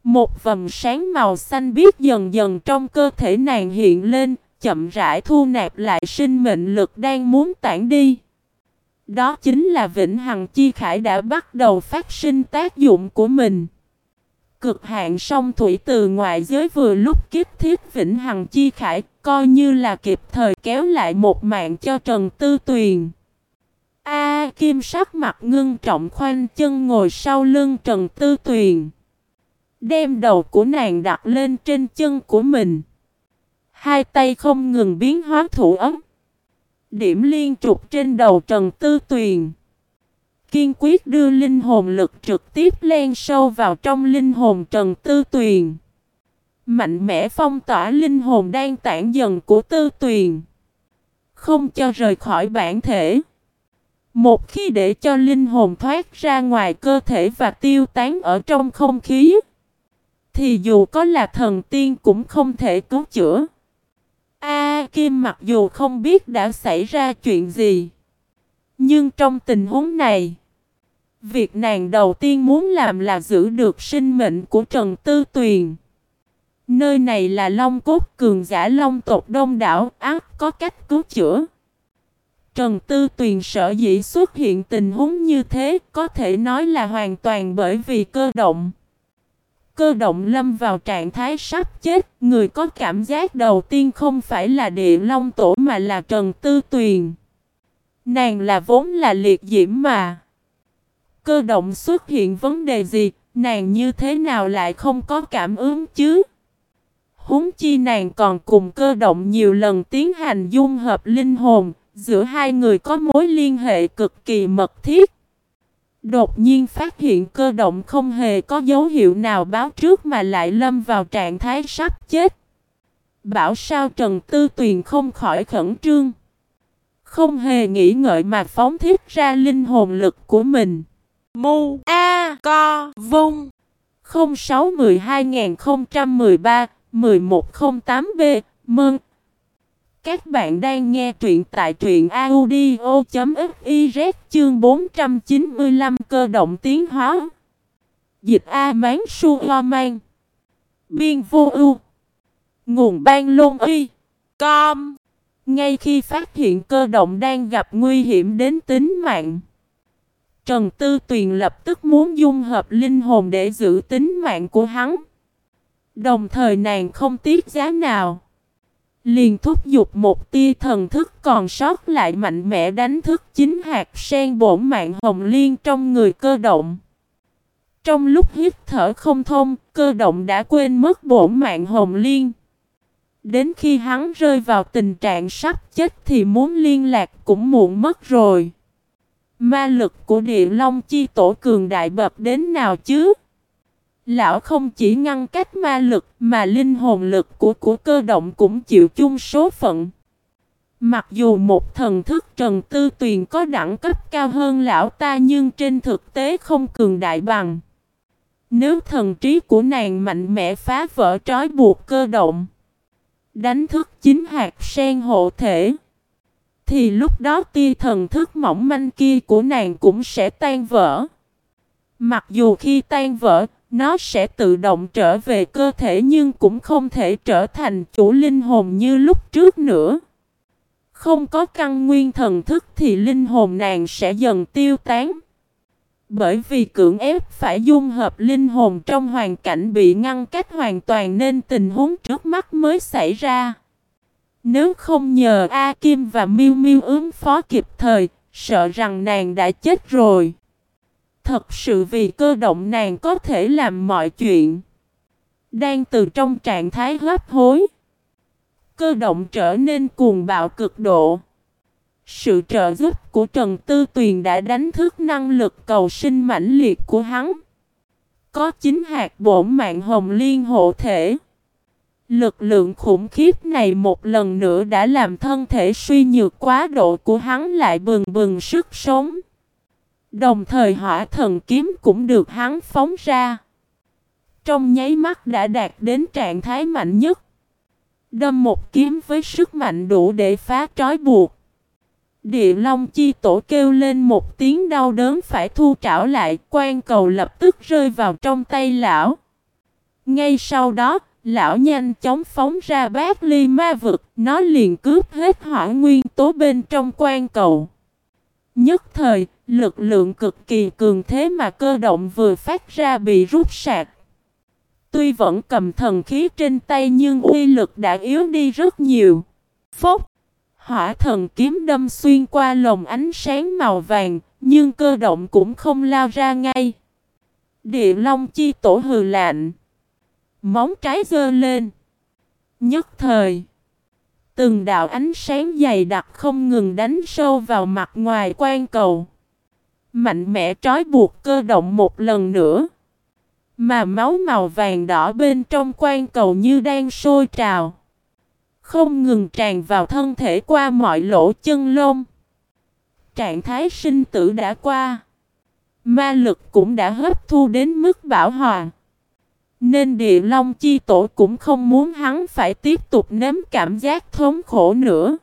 Một vầng sáng màu xanh biếc dần dần trong cơ thể nàng hiện lên, chậm rãi thu nạp lại sinh mệnh lực đang muốn tản đi. Đó chính là Vĩnh Hằng Chi Khải đã bắt đầu phát sinh tác dụng của mình. Cực hạn song thủy từ ngoại giới vừa lúc kiếp thiết vĩnh hằng chi khải, coi như là kịp thời kéo lại một mạng cho Trần Tư Tuyền. A Kim sắc mặt ngưng trọng khoanh chân ngồi sau lưng Trần Tư Tuyền. Đem đầu của nàng đặt lên trên chân của mình. Hai tay không ngừng biến hóa thủ ấm. Điểm liên trục trên đầu Trần Tư Tuyền. Kiên quyết đưa linh hồn lực trực tiếp len sâu vào trong linh hồn Trần Tư Tuyền. Mạnh mẽ phong tỏa linh hồn đang tản dần của Tư Tuyền. Không cho rời khỏi bản thể. Một khi để cho linh hồn thoát ra ngoài cơ thể và tiêu tán ở trong không khí, thì dù có là thần tiên cũng không thể cứu chữa. A Kim mặc dù không biết đã xảy ra chuyện gì, nhưng trong tình huống này, việc nàng đầu tiên muốn làm là giữ được sinh mệnh của Trần Tư Tuyền. Nơi này là Long Cốt cường giả Long tộc đông đảo, ác có cách cứu chữa. Trần Tư Tuyền sở dĩ xuất hiện tình huống như thế có thể nói là hoàn toàn bởi vì cơ động. Cơ động lâm vào trạng thái sắp chết, người có cảm giác đầu tiên không phải là địa long tổ mà là Trần Tư Tuyền. Nàng là vốn là liệt diễm mà. Cơ động xuất hiện vấn đề gì, nàng như thế nào lại không có cảm ứng chứ? Húng chi nàng còn cùng cơ động nhiều lần tiến hành dung hợp linh hồn, Giữa hai người có mối liên hệ cực kỳ mật thiết. Đột nhiên phát hiện cơ động không hề có dấu hiệu nào báo trước mà lại lâm vào trạng thái sắp chết. Bảo sao Trần Tư Tuyền không khỏi khẩn trương. Không hề nghĩ ngợi mà phóng thiết ra linh hồn lực của mình. Mu A Co Vung 0612-013-1108B Mơn các bạn đang nghe truyện tại truyện audio.fiz chương 495 cơ động tiến hóa. Dịch A Mán Su Ho Mang. Biên vô ưu. Nguồn ban lôn y. Com. Ngay khi phát hiện cơ động đang gặp nguy hiểm đến tính mạng. Trần Tư Tuyền lập tức muốn dung hợp linh hồn để giữ tính mạng của hắn. Đồng thời nàng không tiếc giá nào Liền thúc giục một tia thần thức còn sót lại mạnh mẽ đánh thức chính hạt sen bổn mạng hồng liên trong người cơ động. Trong lúc hít thở không thông, cơ động đã quên mất bổn mạng hồng liên. Đến khi hắn rơi vào tình trạng sắp chết thì muốn liên lạc cũng muộn mất rồi. Ma lực của địa long chi tổ cường đại bập đến nào chứ? Lão không chỉ ngăn cách ma lực mà linh hồn lực của của cơ động cũng chịu chung số phận. Mặc dù một thần thức Trần Tư Tuyền có đẳng cấp cao hơn lão ta nhưng trên thực tế không cường đại bằng. Nếu thần trí của nàng mạnh mẽ phá vỡ trói buộc cơ động, đánh thức chính hạt sen hộ thể, thì lúc đó tia thần thức mỏng manh kia của nàng cũng sẽ tan vỡ. Mặc dù khi tan vỡ, nó sẽ tự động trở về cơ thể nhưng cũng không thể trở thành chủ linh hồn như lúc trước nữa. Không có căn nguyên thần thức thì linh hồn nàng sẽ dần tiêu tán. Bởi vì cưỡng ép phải dung hợp linh hồn trong hoàn cảnh bị ngăn cách hoàn toàn nên tình huống trước mắt mới xảy ra. Nếu không nhờ A Kim và Miu Miu ứng phó kịp thời, sợ rằng nàng đã chết rồi. Thật sự vì cơ động nàng có thể làm mọi chuyện. Đang từ trong trạng thái hấp hối. Cơ động trở nên cuồng bạo cực độ. Sự trợ giúp của Trần Tư Tuyền đã đánh thức năng lực cầu sinh mãnh liệt của hắn. Có chính hạt bổn mạng hồng liên hộ thể. Lực lượng khủng khiếp này một lần nữa đã làm thân thể suy nhược quá độ của hắn lại bừng bừng sức sống. Đồng thời hỏa thần kiếm cũng được hắn phóng ra. Trong nháy mắt đã đạt đến trạng thái mạnh nhất. Đâm một kiếm với sức mạnh đủ để phá trói buộc. Địa Long Chi Tổ kêu lên một tiếng đau đớn phải thu trảo lại, quan cầu lập tức rơi vào trong tay lão. Ngay sau đó, lão nhanh chóng phóng ra bát ly ma vực, nó liền cướp hết hỏa nguyên tố bên trong quan cầu. Nhất thời, lực lượng cực kỳ cường thế mà cơ động vừa phát ra bị rút sạc. Tuy vẫn cầm thần khí trên tay nhưng uy lực đã yếu đi rất nhiều. Phốc! Hỏa thần kiếm đâm xuyên qua lồng ánh sáng màu vàng, nhưng cơ động cũng không lao ra ngay. Địa Long chi tổ hừ lạnh. Móng trái giơ lên. Nhất thời. Từng đạo ánh sáng dày đặc không ngừng đánh sâu vào mặt ngoài quan cầu. Mạnh mẽ trói buộc cơ động một lần nữa. Mà máu màu vàng đỏ bên trong quan cầu như đang sôi trào. Không ngừng tràn vào thân thể qua mọi lỗ chân lông. Trạng thái sinh tử đã qua. Ma lực cũng đã hấp thu đến mức bảo hòa. Nên địa long chi tổ cũng không muốn hắn phải tiếp tục nếm cảm giác thống khổ nữa.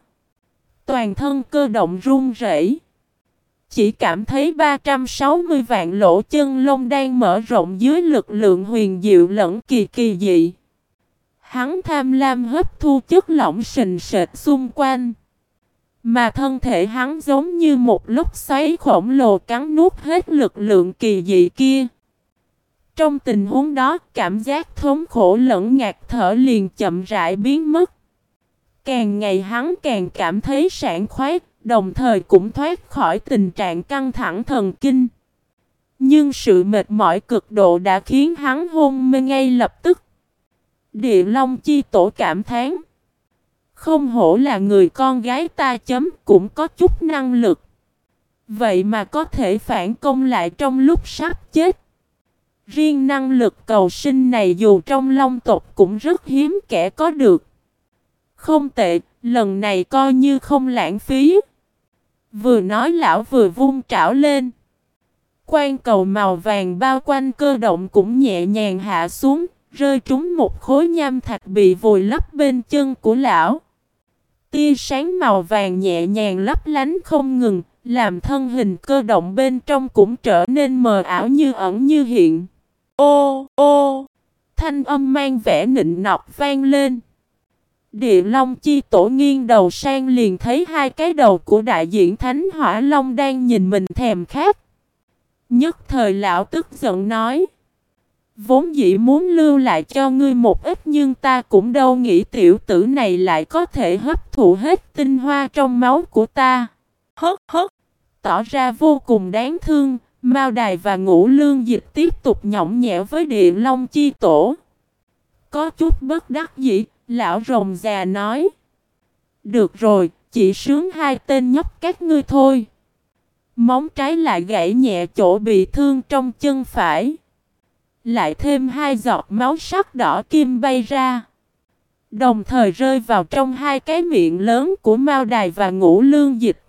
Toàn thân cơ động run rẩy. Chỉ cảm thấy 360 vạn lỗ chân lông đang mở rộng dưới lực lượng huyền diệu lẫn kỳ kỳ dị. Hắn tham lam hấp thu chất lỏng sình sệt xung quanh. Mà thân thể hắn giống như một lúc xoáy khổng lồ cắn nuốt hết lực lượng kỳ dị kia. Trong tình huống đó, cảm giác thống khổ lẫn ngạt thở liền chậm rãi biến mất. Càng ngày hắn càng cảm thấy sảng khoái, đồng thời cũng thoát khỏi tình trạng căng thẳng thần kinh. Nhưng sự mệt mỏi cực độ đã khiến hắn hôn mê ngay lập tức. Địa Long chi tổ cảm thán. Không hổ là người con gái ta chấm cũng có chút năng lực. Vậy mà có thể phản công lại trong lúc sắp chết. Riêng năng lực cầu sinh này dù trong long tộc cũng rất hiếm kẻ có được. Không tệ, lần này coi như không lãng phí. Vừa nói lão vừa vung trảo lên. Quan cầu màu vàng bao quanh cơ động cũng nhẹ nhàng hạ xuống, rơi trúng một khối nham thạch bị vùi lấp bên chân của lão. Tia sáng màu vàng nhẹ nhàng lấp lánh không ngừng, làm thân hình cơ động bên trong cũng trở nên mờ ảo như ẩn như hiện. Ô, ô, thanh âm mang vẻ nịnh nọc vang lên. Địa Long chi tổ nghiêng đầu sang liền thấy hai cái đầu của đại diện Thánh Hỏa Long đang nhìn mình thèm khát. Nhất thời lão tức giận nói. Vốn dĩ muốn lưu lại cho ngươi một ít nhưng ta cũng đâu nghĩ tiểu tử này lại có thể hấp thụ hết tinh hoa trong máu của ta. Hớt hớt. Tỏ ra vô cùng đáng thương, Mao Đài và Ngũ Lương Dịch tiếp tục nhõng nhẽo với địa long chi tổ. Có chút bất đắc dĩ, lão rồng già nói. Được rồi, chỉ sướng hai tên nhóc các ngươi thôi. Móng trái lại gãy nhẹ chỗ bị thương trong chân phải. Lại thêm hai giọt máu sắc đỏ kim bay ra. Đồng thời rơi vào trong hai cái miệng lớn của Mao Đài và Ngũ Lương Dịch.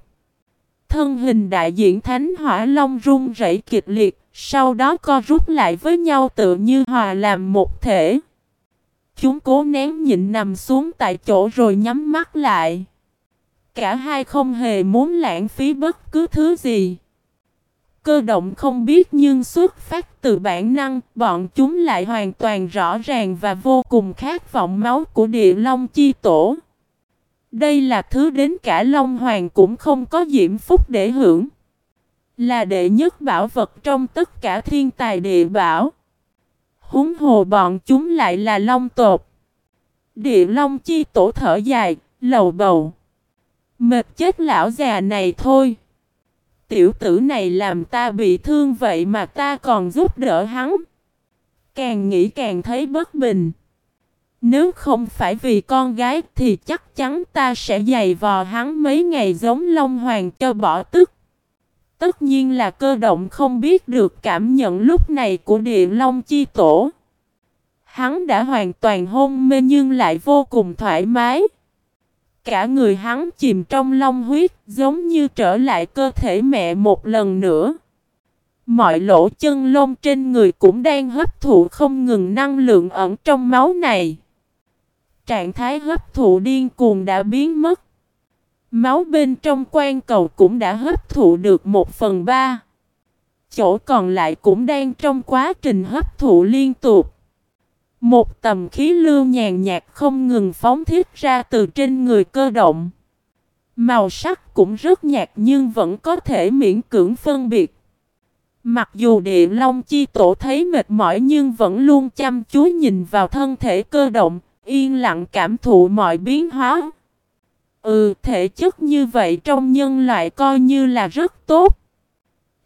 Thân hình đại diện Thánh Hỏa Long rung rẩy kịch liệt, sau đó co rút lại với nhau tự như hòa làm một thể. Chúng cố nén nhịn nằm xuống tại chỗ rồi nhắm mắt lại. Cả hai không hề muốn lãng phí bất cứ thứ gì. Cơ động không biết nhưng xuất phát từ bản năng, bọn chúng lại hoàn toàn rõ ràng và vô cùng khát vọng máu của địa long chi tổ. Đây là thứ đến cả Long Hoàng cũng không có diễm phúc để hưởng. Là đệ nhất bảo vật trong tất cả thiên tài địa bảo. Húng hồ bọn chúng lại là Long tột. Địa Long chi tổ thở dài, lầu bầu. Mệt chết lão già này thôi. Tiểu tử này làm ta bị thương vậy mà ta còn giúp đỡ hắn. Càng nghĩ càng thấy bất bình. Nếu không phải vì con gái thì chắc chắn ta sẽ giày vò hắn mấy ngày giống Long Hoàng cho bỏ tức. Tất nhiên là cơ động không biết được cảm nhận lúc này của địa Long Chi Tổ. Hắn đã hoàn toàn hôn mê nhưng lại vô cùng thoải mái. Cả người hắn chìm trong long huyết, giống như trở lại cơ thể mẹ một lần nữa. Mọi lỗ chân lông trên người cũng đang hấp thụ không ngừng năng lượng ẩn trong máu này trạng thái hấp thụ điên cuồng đã biến mất. Máu bên trong quan cầu cũng đã hấp thụ được một phần ba. Chỗ còn lại cũng đang trong quá trình hấp thụ liên tục. Một tầm khí lưu nhàn nhạt không ngừng phóng thiết ra từ trên người cơ động. Màu sắc cũng rất nhạt nhưng vẫn có thể miễn cưỡng phân biệt. Mặc dù địa long chi tổ thấy mệt mỏi nhưng vẫn luôn chăm chú nhìn vào thân thể cơ động, yên lặng cảm thụ mọi biến hóa. Ừ, thể chất như vậy trong nhân loại coi như là rất tốt.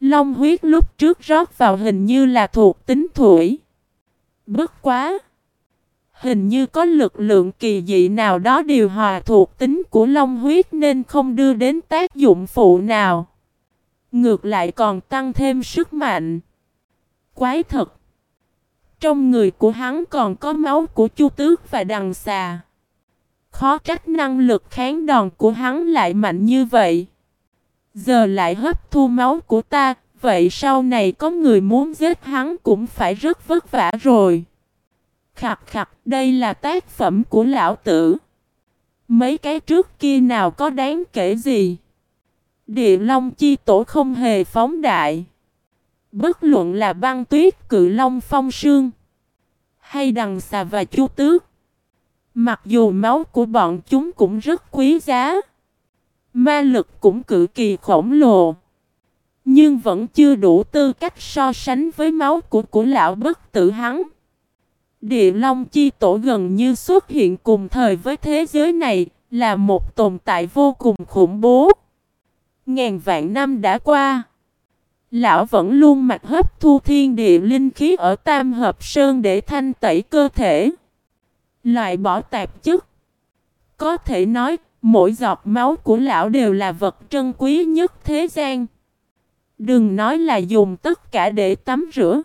Long huyết lúc trước rót vào hình như là thuộc tính thủy. Bất quá! Hình như có lực lượng kỳ dị nào đó điều hòa thuộc tính của long huyết nên không đưa đến tác dụng phụ nào. Ngược lại còn tăng thêm sức mạnh. Quái thật! Trong người của hắn còn có máu của chu tước và đằng xà. Khó trách năng lực kháng đòn của hắn lại mạnh như vậy. Giờ lại hấp thu máu của ta, vậy sau này có người muốn giết hắn cũng phải rất vất vả rồi. Khặt khặt, đây là tác phẩm của lão tử. Mấy cái trước kia nào có đáng kể gì. Địa Long chi tổ không hề phóng đại. Bất luận là băng tuyết cự long phong sương. Hay đằng xà và chu tước. Mặc dù máu của bọn chúng cũng rất quý giá. Ma lực cũng cực kỳ khổng lồ. Nhưng vẫn chưa đủ tư cách so sánh với máu của của lão bất tử hắn. Địa Long Chi Tổ gần như xuất hiện cùng thời với thế giới này, là một tồn tại vô cùng khủng bố. Ngàn vạn năm đã qua. Lão vẫn luôn mặc hấp thu thiên địa linh khí ở Tam Hợp Sơn để thanh tẩy cơ thể. Loại bỏ tạp chất. Có thể nói, mỗi giọt máu của lão đều là vật trân quý nhất thế gian. Đừng nói là dùng tất cả để tắm rửa.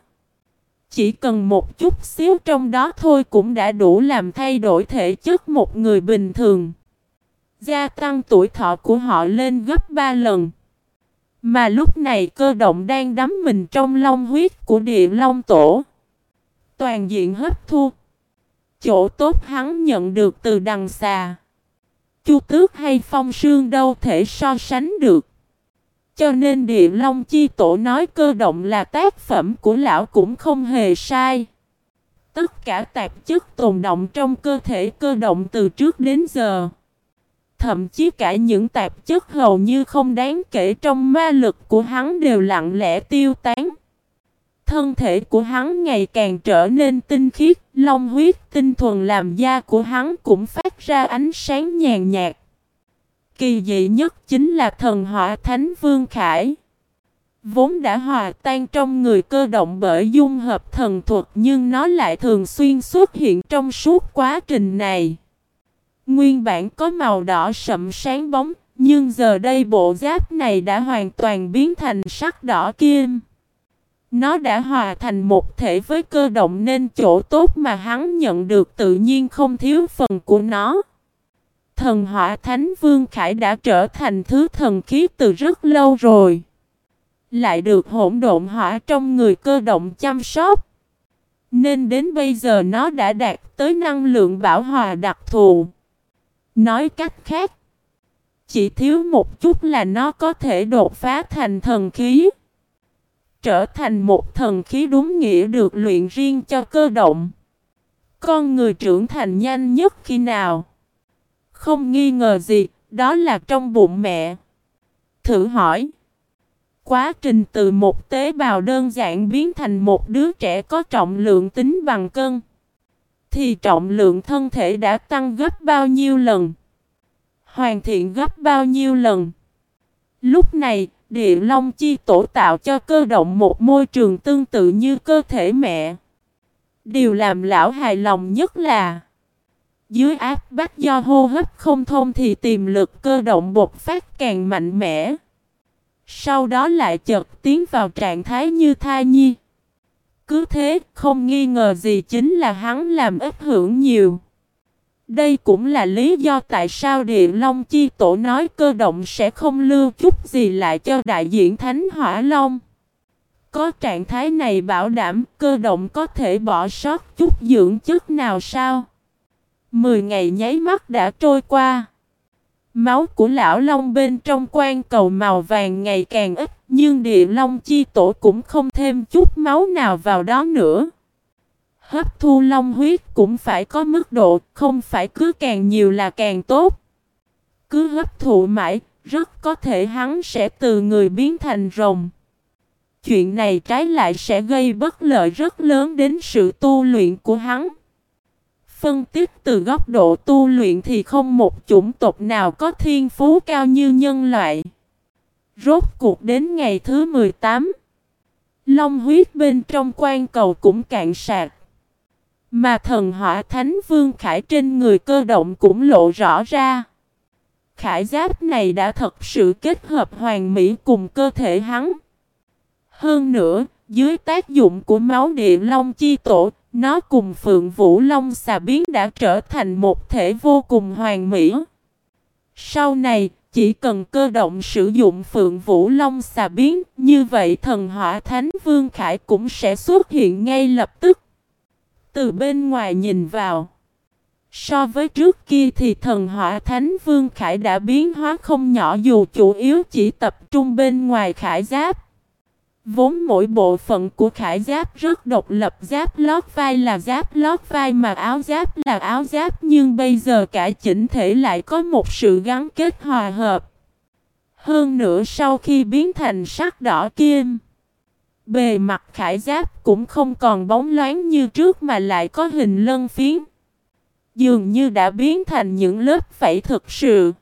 Chỉ cần một chút xíu trong đó thôi cũng đã đủ làm thay đổi thể chất một người bình thường. Gia tăng tuổi thọ của họ lên gấp 3 lần. Mà lúc này cơ động đang đắm mình trong long huyết của địa long tổ. Toàn diện hấp thu. Chỗ tốt hắn nhận được từ đằng xà. Chu tước hay phong sương đâu thể so sánh được. Cho nên địa long chi tổ nói cơ động là tác phẩm của lão cũng không hề sai. Tất cả tạp chất tồn động trong cơ thể cơ động từ trước đến giờ. Thậm chí cả những tạp chất hầu như không đáng kể trong ma lực của hắn đều lặng lẽ tiêu tán. Thân thể của hắn ngày càng trở nên tinh khiết, long huyết tinh thuần làm da của hắn cũng phát ra ánh sáng nhàn nhạt. Kỳ dị nhất chính là thần họa Thánh Vương Khải. Vốn đã hòa tan trong người cơ động bởi dung hợp thần thuật nhưng nó lại thường xuyên xuất hiện trong suốt quá trình này. Nguyên bản có màu đỏ sậm sáng bóng, nhưng giờ đây bộ giáp này đã hoàn toàn biến thành sắc đỏ kim. Nó đã hòa thành một thể với cơ động nên chỗ tốt mà hắn nhận được tự nhiên không thiếu phần của nó. Thần hỏa Thánh Vương Khải đã trở thành thứ thần khí từ rất lâu rồi. Lại được hỗn độn hỏa trong người cơ động chăm sóc. Nên đến bây giờ nó đã đạt tới năng lượng bảo hòa đặc thù. Nói cách khác, chỉ thiếu một chút là nó có thể đột phá thành thần khí. Trở thành một thần khí đúng nghĩa được luyện riêng cho cơ động. Con người trưởng thành nhanh nhất khi nào? Không nghi ngờ gì, đó là trong bụng mẹ. Thử hỏi. Quá trình từ một tế bào đơn giản biến thành một đứa trẻ có trọng lượng tính bằng cân. Thì trọng lượng thân thể đã tăng gấp bao nhiêu lần? Hoàn thiện gấp bao nhiêu lần? Lúc này, địa long chi tổ tạo cho cơ động một môi trường tương tự như cơ thể mẹ. Điều làm lão hài lòng nhất là dưới áp bách do hô hấp không thông thì tiềm lực cơ động bột phát càng mạnh mẽ. Sau đó lại chợt tiến vào trạng thái như thai nhi. Cứ thế, không nghi ngờ gì chính là hắn làm ít hưởng nhiều. Đây cũng là lý do tại sao Địa Long Chi Tổ nói cơ động sẽ không lưu chút gì lại cho đại diện Thánh Hỏa Long. Có trạng thái này bảo đảm cơ động có thể bỏ sót chút dưỡng chất nào sao? Mười ngày nháy mắt đã trôi qua. Máu của lão long bên trong quan cầu màu vàng ngày càng ít, nhưng địa long chi tổ cũng không thêm chút máu nào vào đó nữa. Hấp thu long huyết cũng phải có mức độ, không phải cứ càng nhiều là càng tốt. Cứ hấp thụ mãi, rất có thể hắn sẽ từ người biến thành rồng. chuyện này trái lại sẽ gây bất lợi rất lớn đến sự tu luyện của hắn. Phân tích từ góc độ tu luyện thì không một chủng tộc nào có thiên phú cao như nhân loại. Rốt cuộc đến ngày thứ 18, Long huyết bên trong quan cầu cũng cạn sạc. Mà thần hỏa thánh vương khải trên người cơ động cũng lộ rõ ra. Khải giáp này đã thật sự kết hợp hoàn mỹ cùng cơ thể hắn. Hơn nữa, dưới tác dụng của máu địa long chi tổ, nó cùng phượng vũ long xà biến đã trở thành một thể vô cùng hoàn mỹ. Sau này, chỉ cần cơ động sử dụng phượng vũ long xà biến, như vậy thần hỏa thánh vương khải cũng sẽ xuất hiện ngay lập tức. Từ bên ngoài nhìn vào. So với trước kia thì thần hỏa thánh vương khải đã biến hóa không nhỏ dù chủ yếu chỉ tập trung bên ngoài khải giáp. Vốn mỗi bộ phận của khải giáp rất độc lập giáp lót vai là giáp lót vai mà áo giáp là áo giáp nhưng bây giờ cả chỉnh thể lại có một sự gắn kết hòa hợp. Hơn nữa sau khi biến thành sắc đỏ kim, bề mặt khải giáp cũng không còn bóng loáng như trước mà lại có hình lân phiến. Dường như đã biến thành những lớp vảy thực sự.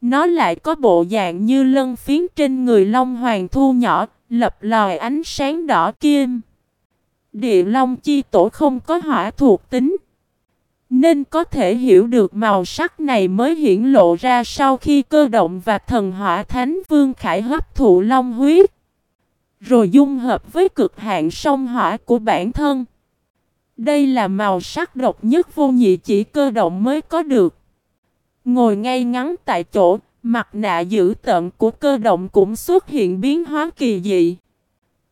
Nó lại có bộ dạng như lân phiến trên người Long Hoàng thu nhỏ, lập lòi ánh sáng đỏ kim. Địa Long chi tổ không có hỏa thuộc tính. Nên có thể hiểu được màu sắc này mới hiển lộ ra sau khi cơ động và thần hỏa thánh vương khải hấp thụ long huyết. Rồi dung hợp với cực hạn sông hỏa của bản thân. Đây là màu sắc độc nhất vô nhị chỉ cơ động mới có được. Ngồi ngay ngắn tại chỗ, mặt nạ dữ tợn của cơ động cũng xuất hiện biến hóa kỳ dị.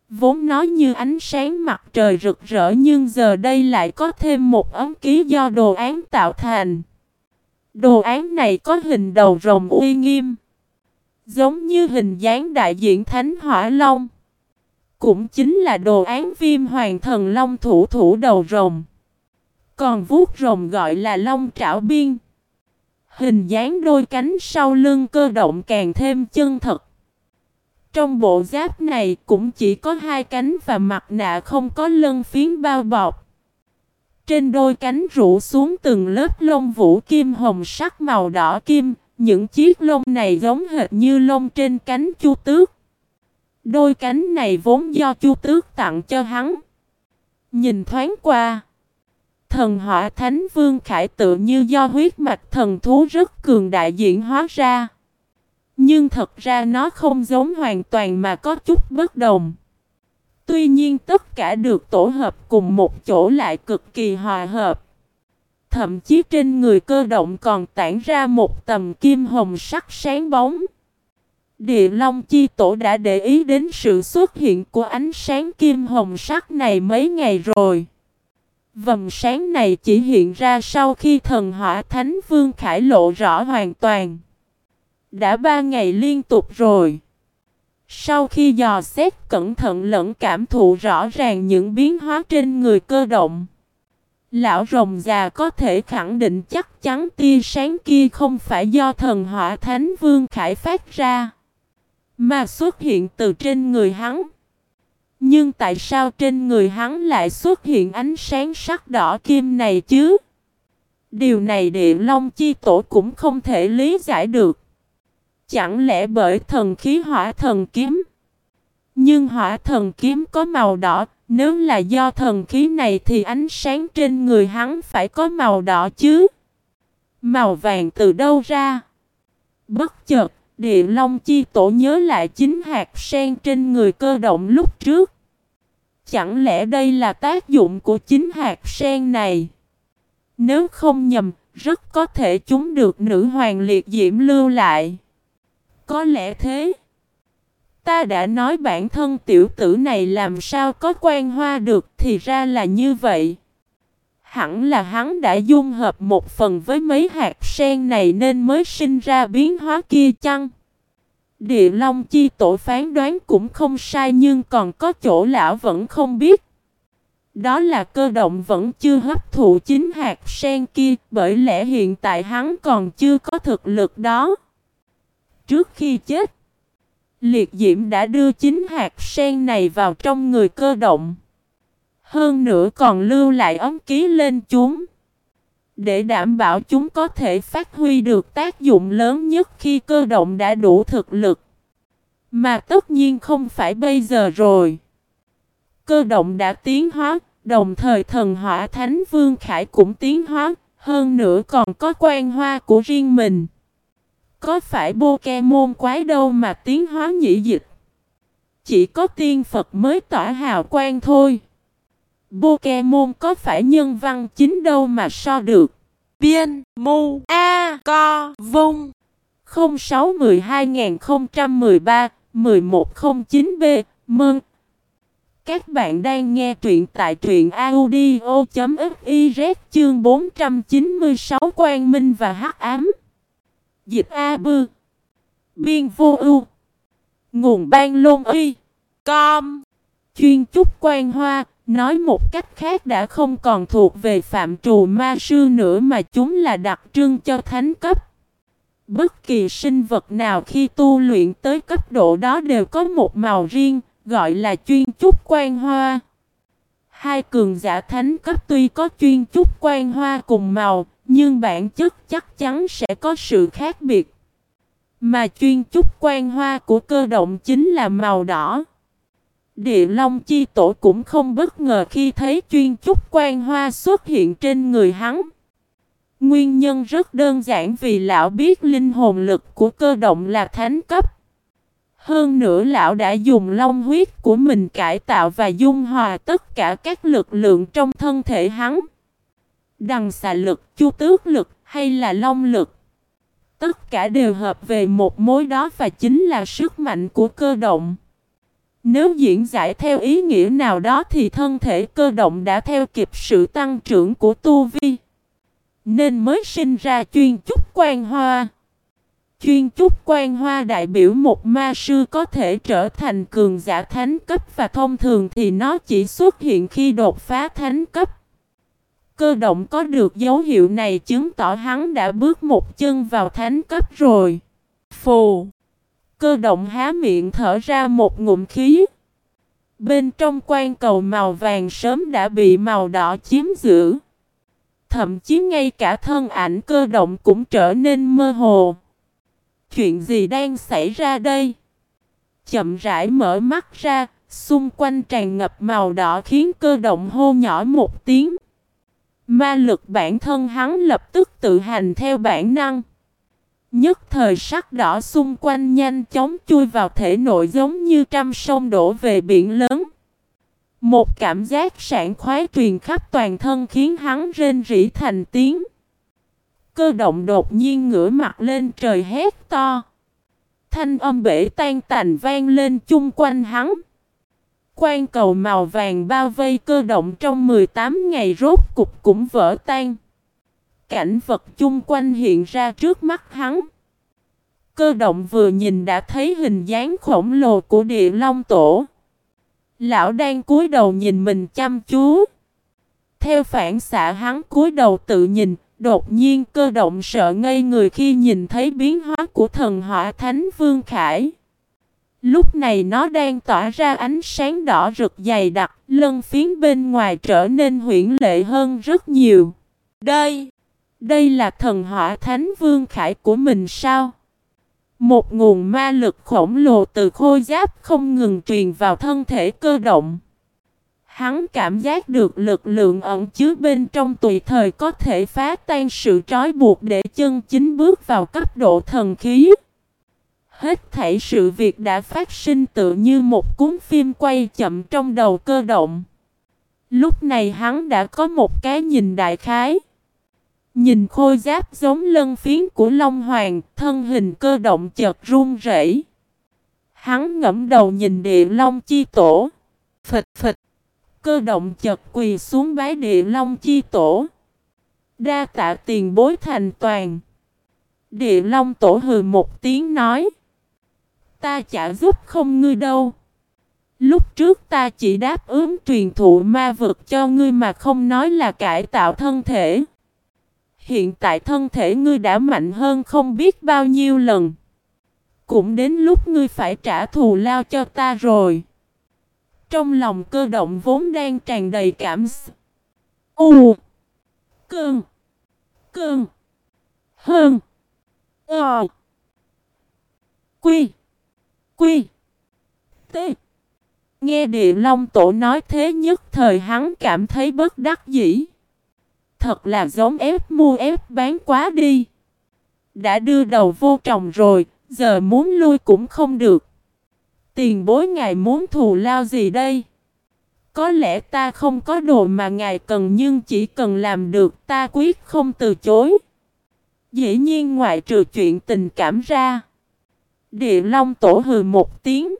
Vốn nói như ánh sáng mặt trời rực rỡ nhưng giờ đây lại có thêm một ấm ký do đồ án tạo thành. Đồ án này có hình đầu rồng uy nghiêm. Giống như hình dáng đại diện Thánh Hỏa Long. Cũng chính là đồ án viêm hoàng thần long thủ thủ đầu rồng. Còn vuốt rồng gọi là long trảo biên. Hình dáng đôi cánh sau lưng cơ động càng thêm chân thật. Trong bộ giáp này cũng chỉ có hai cánh và mặt nạ không có lân phiến bao bọc. Trên đôi cánh rủ xuống từng lớp lông vũ kim hồng sắc màu đỏ kim, những chiếc lông này giống hệt như lông trên cánh chu tước. Đôi cánh này vốn do Chu Tước tặng cho hắn. Nhìn thoáng qua, thần hỏa Thánh Vương Khải tự như do huyết mạch thần thú rất cường đại diễn hóa ra. Nhưng thật ra nó không giống hoàn toàn mà có chút bất đồng. Tuy nhiên tất cả được tổ hợp cùng một chỗ lại cực kỳ hòa hợp. Thậm chí trên người cơ động còn tản ra một tầm kim hồng sắc sáng bóng. Địa Long Chi Tổ đã để ý đến sự xuất hiện của ánh sáng kim hồng sắc này mấy ngày rồi. Vầng sáng này chỉ hiện ra sau khi thần hỏa Thánh Vương Khải lộ rõ hoàn toàn. Đã ba ngày liên tục rồi. Sau khi dò xét cẩn thận lẫn cảm thụ rõ ràng những biến hóa trên người cơ động. Lão rồng già có thể khẳng định chắc chắn tia sáng kia không phải do thần hỏa Thánh Vương Khải phát ra. Mà xuất hiện từ trên người hắn. Nhưng tại sao trên người hắn lại xuất hiện ánh sáng sắc đỏ kim này chứ? Điều này địa long chi tổ cũng không thể lý giải được. Chẳng lẽ bởi thần khí hỏa thần kiếm? Nhưng hỏa thần kiếm có màu đỏ, nếu là do thần khí này thì ánh sáng trên người hắn phải có màu đỏ chứ? Màu vàng từ đâu ra? Bất chợt, Địa Long Chi Tổ nhớ lại chính hạt sen trên người cơ động lúc trước. Chẳng lẽ đây là tác dụng của chính hạt sen này? Nếu không nhầm, rất có thể chúng được nữ hoàng liệt diễm lưu lại. Có lẽ thế. Ta đã nói bản thân tiểu tử này làm sao có quan hoa được thì ra là như vậy. Hẳn là hắn đã dung hợp một phần với mấy hạt sen này nên mới sinh ra biến hóa kia chăng? Địa Long Chi tổ phán đoán cũng không sai nhưng còn có chỗ lão vẫn không biết. Đó là cơ động vẫn chưa hấp thụ chính hạt sen kia bởi lẽ hiện tại hắn còn chưa có thực lực đó. Trước khi chết, Liệt diễm đã đưa chính hạt sen này vào trong người cơ động. Hơn nữa còn lưu lại ấm ký lên chúng. Để đảm bảo chúng có thể phát huy được tác dụng lớn nhất khi cơ động đã đủ thực lực. Mà tất nhiên không phải bây giờ rồi. Cơ động đã tiến hóa, đồng thời thần hỏa Thánh Vương Khải cũng tiến hóa, hơn nữa còn có quan hoa của riêng mình. Có phải Pokemon quái đâu mà tiến hóa nhị dịch? Chỉ có tiên Phật mới tỏa hào quang thôi. Pokemon có phải nhân văn chính đâu mà so được. Biên Mu A Co Vung. 06-12-013-1109B Mừng! Các bạn đang nghe truyện tại truyện audio.fiz chương 496 Quang Minh và hắc Ám. Dịch A Bư. Biên Vô Ưu. Nguồn Ban Lôn Y. Com. Chuyên chúc quan hoa Nói một cách khác đã không còn thuộc về phạm trù ma sư nữa mà chúng là đặc trưng cho thánh cấp. Bất kỳ sinh vật nào khi tu luyện tới cấp độ đó đều có một màu riêng, gọi là chuyên chúc quan hoa. Hai cường giả thánh cấp tuy có chuyên chúc quan hoa cùng màu, nhưng bản chất chắc chắn sẽ có sự khác biệt. Mà chuyên chúc quan hoa của cơ động chính là màu đỏ. Địa Long Chi Tổ cũng không bất ngờ khi thấy chuyên trúc quan hoa xuất hiện trên người hắn. Nguyên nhân rất đơn giản vì lão biết linh hồn lực của cơ động là thánh cấp. Hơn nữa lão đã dùng long huyết của mình cải tạo và dung hòa tất cả các lực lượng trong thân thể hắn. Đằng xà lực, chu tước lực hay là long lực. Tất cả đều hợp về một mối đó và chính là sức mạnh của cơ động. Nếu diễn giải theo ý nghĩa nào đó thì thân thể cơ động đã theo kịp sự tăng trưởng của tu vi. Nên mới sinh ra chuyên chúc quan hoa. Chuyên chúc quan hoa đại biểu một ma sư có thể trở thành cường giả thánh cấp và thông thường thì nó chỉ xuất hiện khi đột phá thánh cấp. Cơ động có được dấu hiệu này chứng tỏ hắn đã bước một chân vào thánh cấp rồi. Phù! Cơ động há miệng thở ra một ngụm khí. Bên trong quan cầu màu vàng sớm đã bị màu đỏ chiếm giữ. Thậm chí ngay cả thân ảnh cơ động cũng trở nên mơ hồ. Chuyện gì đang xảy ra đây? Chậm rãi mở mắt ra, xung quanh tràn ngập màu đỏ khiến cơ động hô nhỏ một tiếng. Ma lực bản thân hắn lập tức tự hành theo bản năng. Nhất thời sắc đỏ xung quanh nhanh chóng chui vào thể nội giống như trăm sông đổ về biển lớn. Một cảm giác sảng khoái truyền khắp toàn thân khiến hắn rên rỉ thành tiếng. Cơ động đột nhiên ngửa mặt lên trời hét to. Thanh âm bể tan tành vang lên chung quanh hắn. Quan cầu màu vàng bao vây cơ động trong 18 ngày rốt cục cũng vỡ tan. Cảnh vật chung quanh hiện ra trước mắt hắn. Cơ động vừa nhìn đã thấy hình dáng khổng lồ của địa long tổ. Lão đang cúi đầu nhìn mình chăm chú. Theo phản xạ hắn cúi đầu tự nhìn, đột nhiên cơ động sợ ngây người khi nhìn thấy biến hóa của thần hỏa thánh vương khải. Lúc này nó đang tỏa ra ánh sáng đỏ rực dày đặc, lân phiến bên ngoài trở nên huyển lệ hơn rất nhiều. Đây, đây là thần hỏa thánh vương khải của mình sao? Một nguồn ma lực khổng lồ từ khôi giáp không ngừng truyền vào thân thể cơ động. Hắn cảm giác được lực lượng ẩn chứa bên trong tùy thời có thể phá tan sự trói buộc để chân chính bước vào cấp độ thần khí. Hết thảy sự việc đã phát sinh tự như một cuốn phim quay chậm trong đầu cơ động. Lúc này hắn đã có một cái nhìn đại khái. Nhìn khôi giáp giống lân phiến của Long Hoàng, thân hình cơ động chợt run rẩy. Hắn ngẫm đầu nhìn địa Long chi tổ. Phịch phịch. Cơ động chợt quỳ xuống bái địa Long chi tổ. Đa tạ tiền bối thành toàn. Địa Long tổ hừ một tiếng nói. Ta chả giúp không ngươi đâu. Lúc trước ta chỉ đáp ứng truyền thụ ma vực cho ngươi mà không nói là cải tạo thân thể. Hiện tại thân thể ngươi đã mạnh hơn không biết bao nhiêu lần. Cũng đến lúc ngươi phải trả thù lao cho ta rồi. Trong lòng cơ động vốn đang tràn đầy cảm xúc. U. Cơn. Cơn. Hơn. Ờ. Quy. Quy. T. Nghe địa long tổ nói thế nhất thời hắn cảm thấy bất đắc dĩ. Thật là giống ép mua ép bán quá đi. Đã đưa đầu vô trồng rồi, giờ muốn lui cũng không được. Tiền bối ngài muốn thù lao gì đây? Có lẽ ta không có đồ mà ngài cần nhưng chỉ cần làm được ta quyết không từ chối. Dĩ nhiên ngoại trừ chuyện tình cảm ra. Địa Long tổ hừ một tiếng.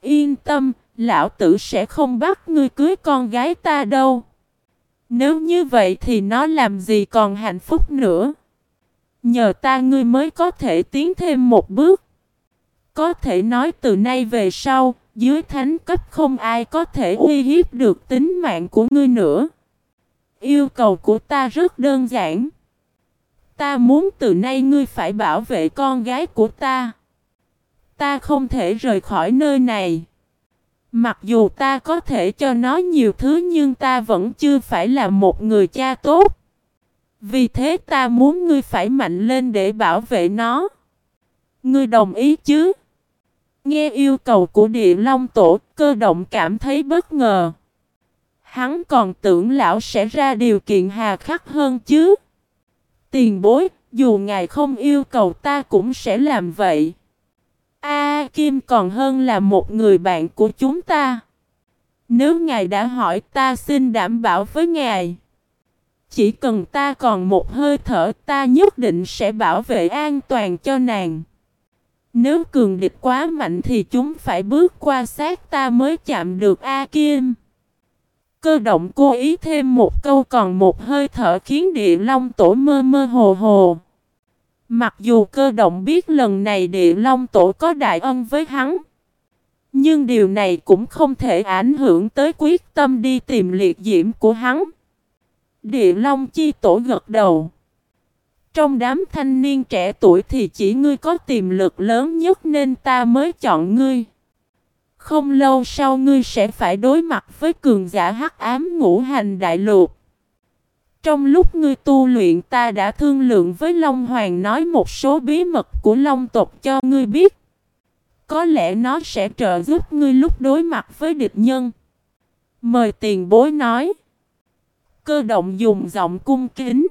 Yên tâm, lão tử sẽ không bắt ngươi cưới con gái ta đâu. Nếu như vậy thì nó làm gì còn hạnh phúc nữa. Nhờ ta ngươi mới có thể tiến thêm một bước. Có thể nói từ nay về sau, dưới thánh cấp không ai có thể uy hiếp được tính mạng của ngươi nữa. Yêu cầu của ta rất đơn giản. Ta muốn từ nay ngươi phải bảo vệ con gái của ta. Ta không thể rời khỏi nơi này. Mặc dù ta có thể cho nó nhiều thứ nhưng ta vẫn chưa phải là một người cha tốt. Vì thế ta muốn ngươi phải mạnh lên để bảo vệ nó. Ngươi đồng ý chứ? Nghe yêu cầu của địa long tổ, cơ động cảm thấy bất ngờ. Hắn còn tưởng lão sẽ ra điều kiện hà khắc hơn chứ. Tiền bối, dù ngài không yêu cầu ta cũng sẽ làm vậy. A Kim còn hơn là một người bạn của chúng ta. Nếu ngài đã hỏi, ta xin đảm bảo với ngài. Chỉ cần ta còn một hơi thở, ta nhất định sẽ bảo vệ an toàn cho nàng. Nếu cường địch quá mạnh thì chúng phải bước qua sát ta mới chạm được A Kim. Cơ động cố ý thêm một câu còn một hơi thở khiến địa long tổ mơ mơ hồ hồ. Mặc dù cơ động biết lần này địa long tổ có đại ân với hắn. Nhưng điều này cũng không thể ảnh hưởng tới quyết tâm đi tìm liệt diễm của hắn. Địa long chi tổ gật đầu. Trong đám thanh niên trẻ tuổi thì chỉ ngươi có tiềm lực lớn nhất nên ta mới chọn ngươi. Không lâu sau ngươi sẽ phải đối mặt với cường giả hắc ám ngũ hành đại lục. Trong lúc ngươi tu luyện, ta đã thương lượng với Long Hoàng nói một số bí mật của Long tộc cho ngươi biết. Có lẽ nó sẽ trợ giúp ngươi lúc đối mặt với địch nhân. Mời tiền bối nói. Cơ động dùng giọng cung kính.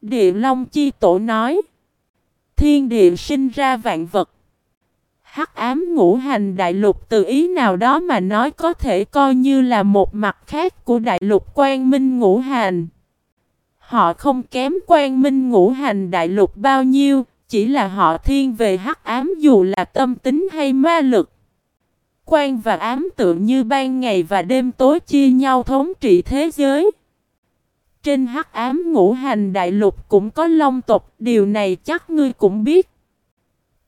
Địa Long Chi Tổ nói. Thiên địa sinh ra vạn vật. Hắc ám ngũ hành đại lục từ ý nào đó mà nói có thể coi như là một mặt khác của đại lục quang minh ngũ hành. Họ không kém quan minh ngũ hành đại lục bao nhiêu, chỉ là họ thiên về hắc ám dù là tâm tính hay ma lực. Quan và ám tự như ban ngày và đêm tối chia nhau thống trị thế giới. Trên hắc ám ngũ hành đại lục cũng có long tộc, điều này chắc ngươi cũng biết.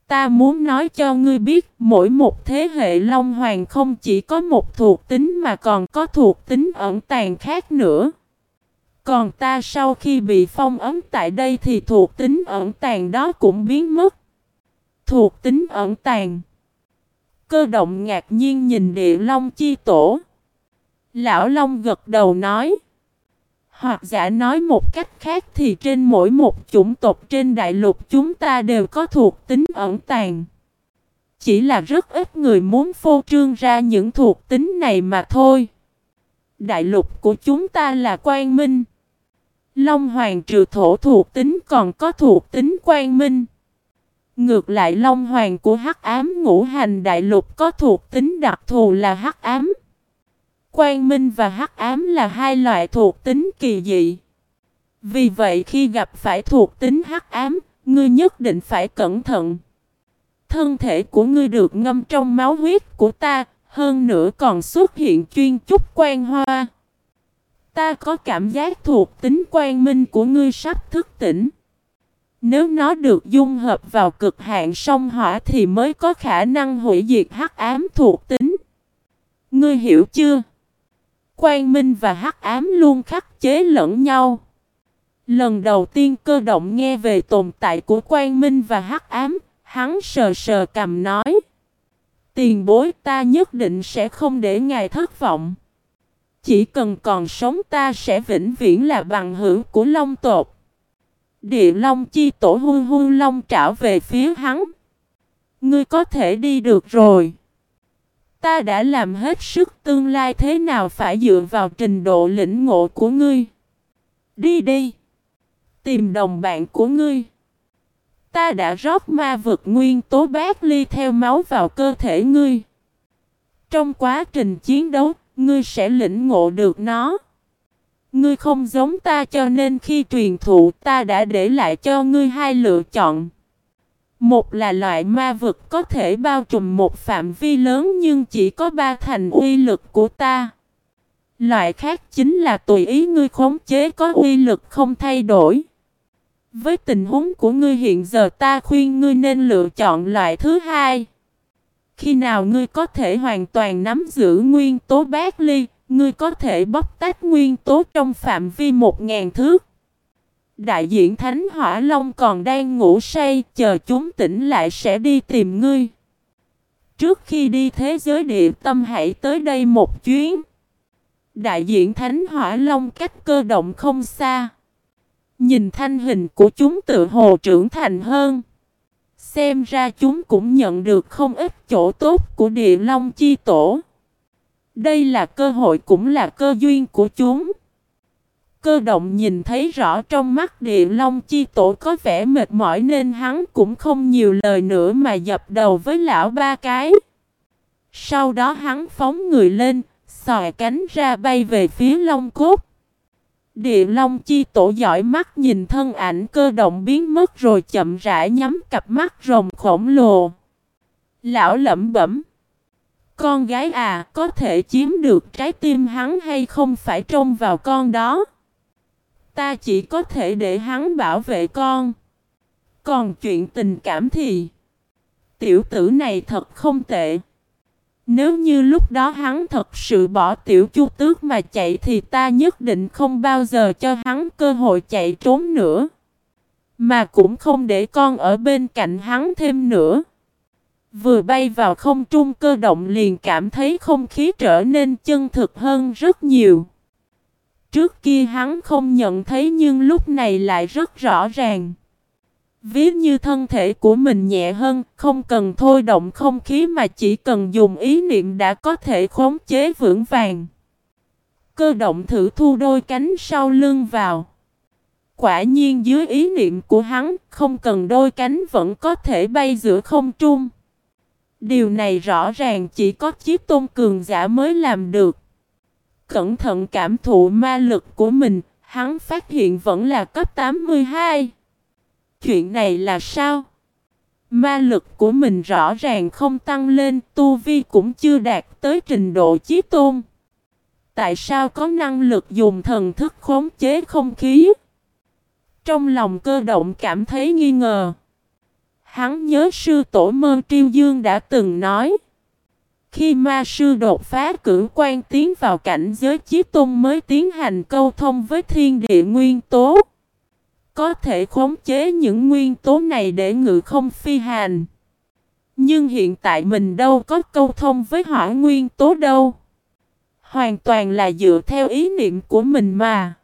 Ta muốn nói cho ngươi biết, mỗi một thế hệ long hoàng không chỉ có một thuộc tính mà còn có thuộc tính ẩn tàng khác nữa. Còn ta sau khi bị phong ấn tại đây thì thuộc tính ẩn tàng đó cũng biến mất. Thuộc tính ẩn tàng. Cơ động ngạc nhiên nhìn địa long chi tổ. Lão Long gật đầu nói. Hoặc giả nói một cách khác thì trên mỗi một chủng tộc trên đại lục chúng ta đều có thuộc tính ẩn tàng. Chỉ là rất ít người muốn phô trương ra những thuộc tính này mà thôi. Đại lục của chúng ta là quang minh. Long Hoàng trừ thổ thuộc tính còn có thuộc tính quang minh. Ngược lại Long Hoàng của Hắc Ám Ngũ Hành Đại Lục có thuộc tính đặc thù là Hắc Ám. Quang Minh và Hắc Ám là hai loại thuộc tính kỳ dị. Vì vậy khi gặp phải thuộc tính Hắc Ám, ngươi nhất định phải cẩn thận. Thân thể của ngươi được ngâm trong máu huyết của ta, hơn nữa còn xuất hiện chuyên chút quan hoa. Ta có cảm giác thuộc tính quang minh của ngươi sắp thức tỉnh. Nếu nó được dung hợp vào cực hạn sông hỏa thì mới có khả năng hủy diệt hắc ám thuộc tính. Ngươi hiểu chưa? Quang minh và hắc ám luôn khắc chế lẫn nhau. Lần đầu tiên cơ động nghe về tồn tại của quang minh và hắc ám, Hắn sờ sờ cầm nói. Tiền bối ta nhất định sẽ không để ngài thất vọng. Chỉ cần còn sống ta sẽ vĩnh viễn là bằng hữu của Long tộc. Địa Long chi tổ hung hung Long trảo về phía hắn. Ngươi có thể đi được rồi. Ta đã làm hết sức tương lai thế nào phải dựa vào trình độ lĩnh ngộ của ngươi. Đi đi. Tìm đồng bạn của ngươi. Ta đã rót ma vực nguyên tố bát ly theo máu vào cơ thể ngươi. Trong quá trình chiến đấu, ngươi sẽ lĩnh ngộ được nó. Ngươi không giống ta cho nên khi truyền thụ, ta đã để lại cho ngươi hai lựa chọn. Một là loại ma vực có thể bao trùm một phạm vi lớn nhưng chỉ có ba thành uy lực của ta. Loại khác chính là tùy ý ngươi khống chế có uy lực không thay đổi. Với tình huống của ngươi hiện giờ ta khuyên ngươi nên lựa chọn loại thứ hai. Khi nào ngươi có thể hoàn toàn nắm giữ nguyên tố bát ly, ngươi có thể bóc tách nguyên tố trong phạm vi một ngàn thước. Đại diện Thánh Hỏa Long còn đang ngủ say, chờ chúng tỉnh lại sẽ đi tìm ngươi. Trước khi đi thế giới địa tâm hãy tới đây một chuyến. Đại diện Thánh Hỏa Long cách cơ động không xa. Nhìn thanh hình của chúng tự hồ trưởng thành hơn. Xem ra chúng cũng nhận được không ít chỗ tốt của địa long chi tổ. Đây là cơ hội cũng là cơ duyên của chúng. Cơ động nhìn thấy rõ trong mắt địa long chi tổ có vẻ mệt mỏi nên hắn cũng không nhiều lời nữa mà dập đầu với lão ba cái. Sau đó hắn phóng người lên, xòe cánh ra bay về phía long cốt. Địa Long chi tổ giỏi mắt nhìn thân ảnh cơ động biến mất rồi chậm rãi nhắm cặp mắt rồng khổng lồ. Lão lẩm bẩm. Con gái à, có thể chiếm được trái tim hắn hay không phải trông vào con đó. Ta chỉ có thể để hắn bảo vệ con. Còn chuyện tình cảm thì... Tiểu tử này thật không tệ. Nếu như lúc đó hắn thật sự bỏ tiểu chu tước mà chạy thì ta nhất định không bao giờ cho hắn cơ hội chạy trốn nữa. Mà cũng không để con ở bên cạnh hắn thêm nữa. Vừa bay vào không trung cơ động liền cảm thấy không khí trở nên chân thực hơn rất nhiều. Trước kia hắn không nhận thấy nhưng lúc này lại rất rõ ràng. Ví như thân thể của mình nhẹ hơn, không cần thôi động không khí mà chỉ cần dùng ý niệm đã có thể khống chế vững vàng. Cơ động thử thu đôi cánh sau lưng vào. Quả nhiên dưới ý niệm của hắn, không cần đôi cánh vẫn có thể bay giữa không trung. Điều này rõ ràng chỉ có chiếc tôn cường giả mới làm được. Cẩn thận cảm thụ ma lực của mình, hắn phát hiện vẫn là cấp 82. Chuyện này là sao? Ma lực của mình rõ ràng không tăng lên, tu vi cũng chưa đạt tới trình độ chí tôn. Tại sao có năng lực dùng thần thức khống chế không khí? Trong lòng cơ động cảm thấy nghi ngờ. Hắn nhớ sư tổ mơ triêu dương đã từng nói. Khi ma sư đột phá cử quan tiến vào cảnh giới chí tôn mới tiến hành câu thông với thiên địa nguyên tố. Có thể khống chế những nguyên tố này để ngự không phi hành. Nhưng hiện tại mình đâu có câu thông với hỏa nguyên tố đâu. Hoàn toàn là dựa theo ý niệm của mình mà.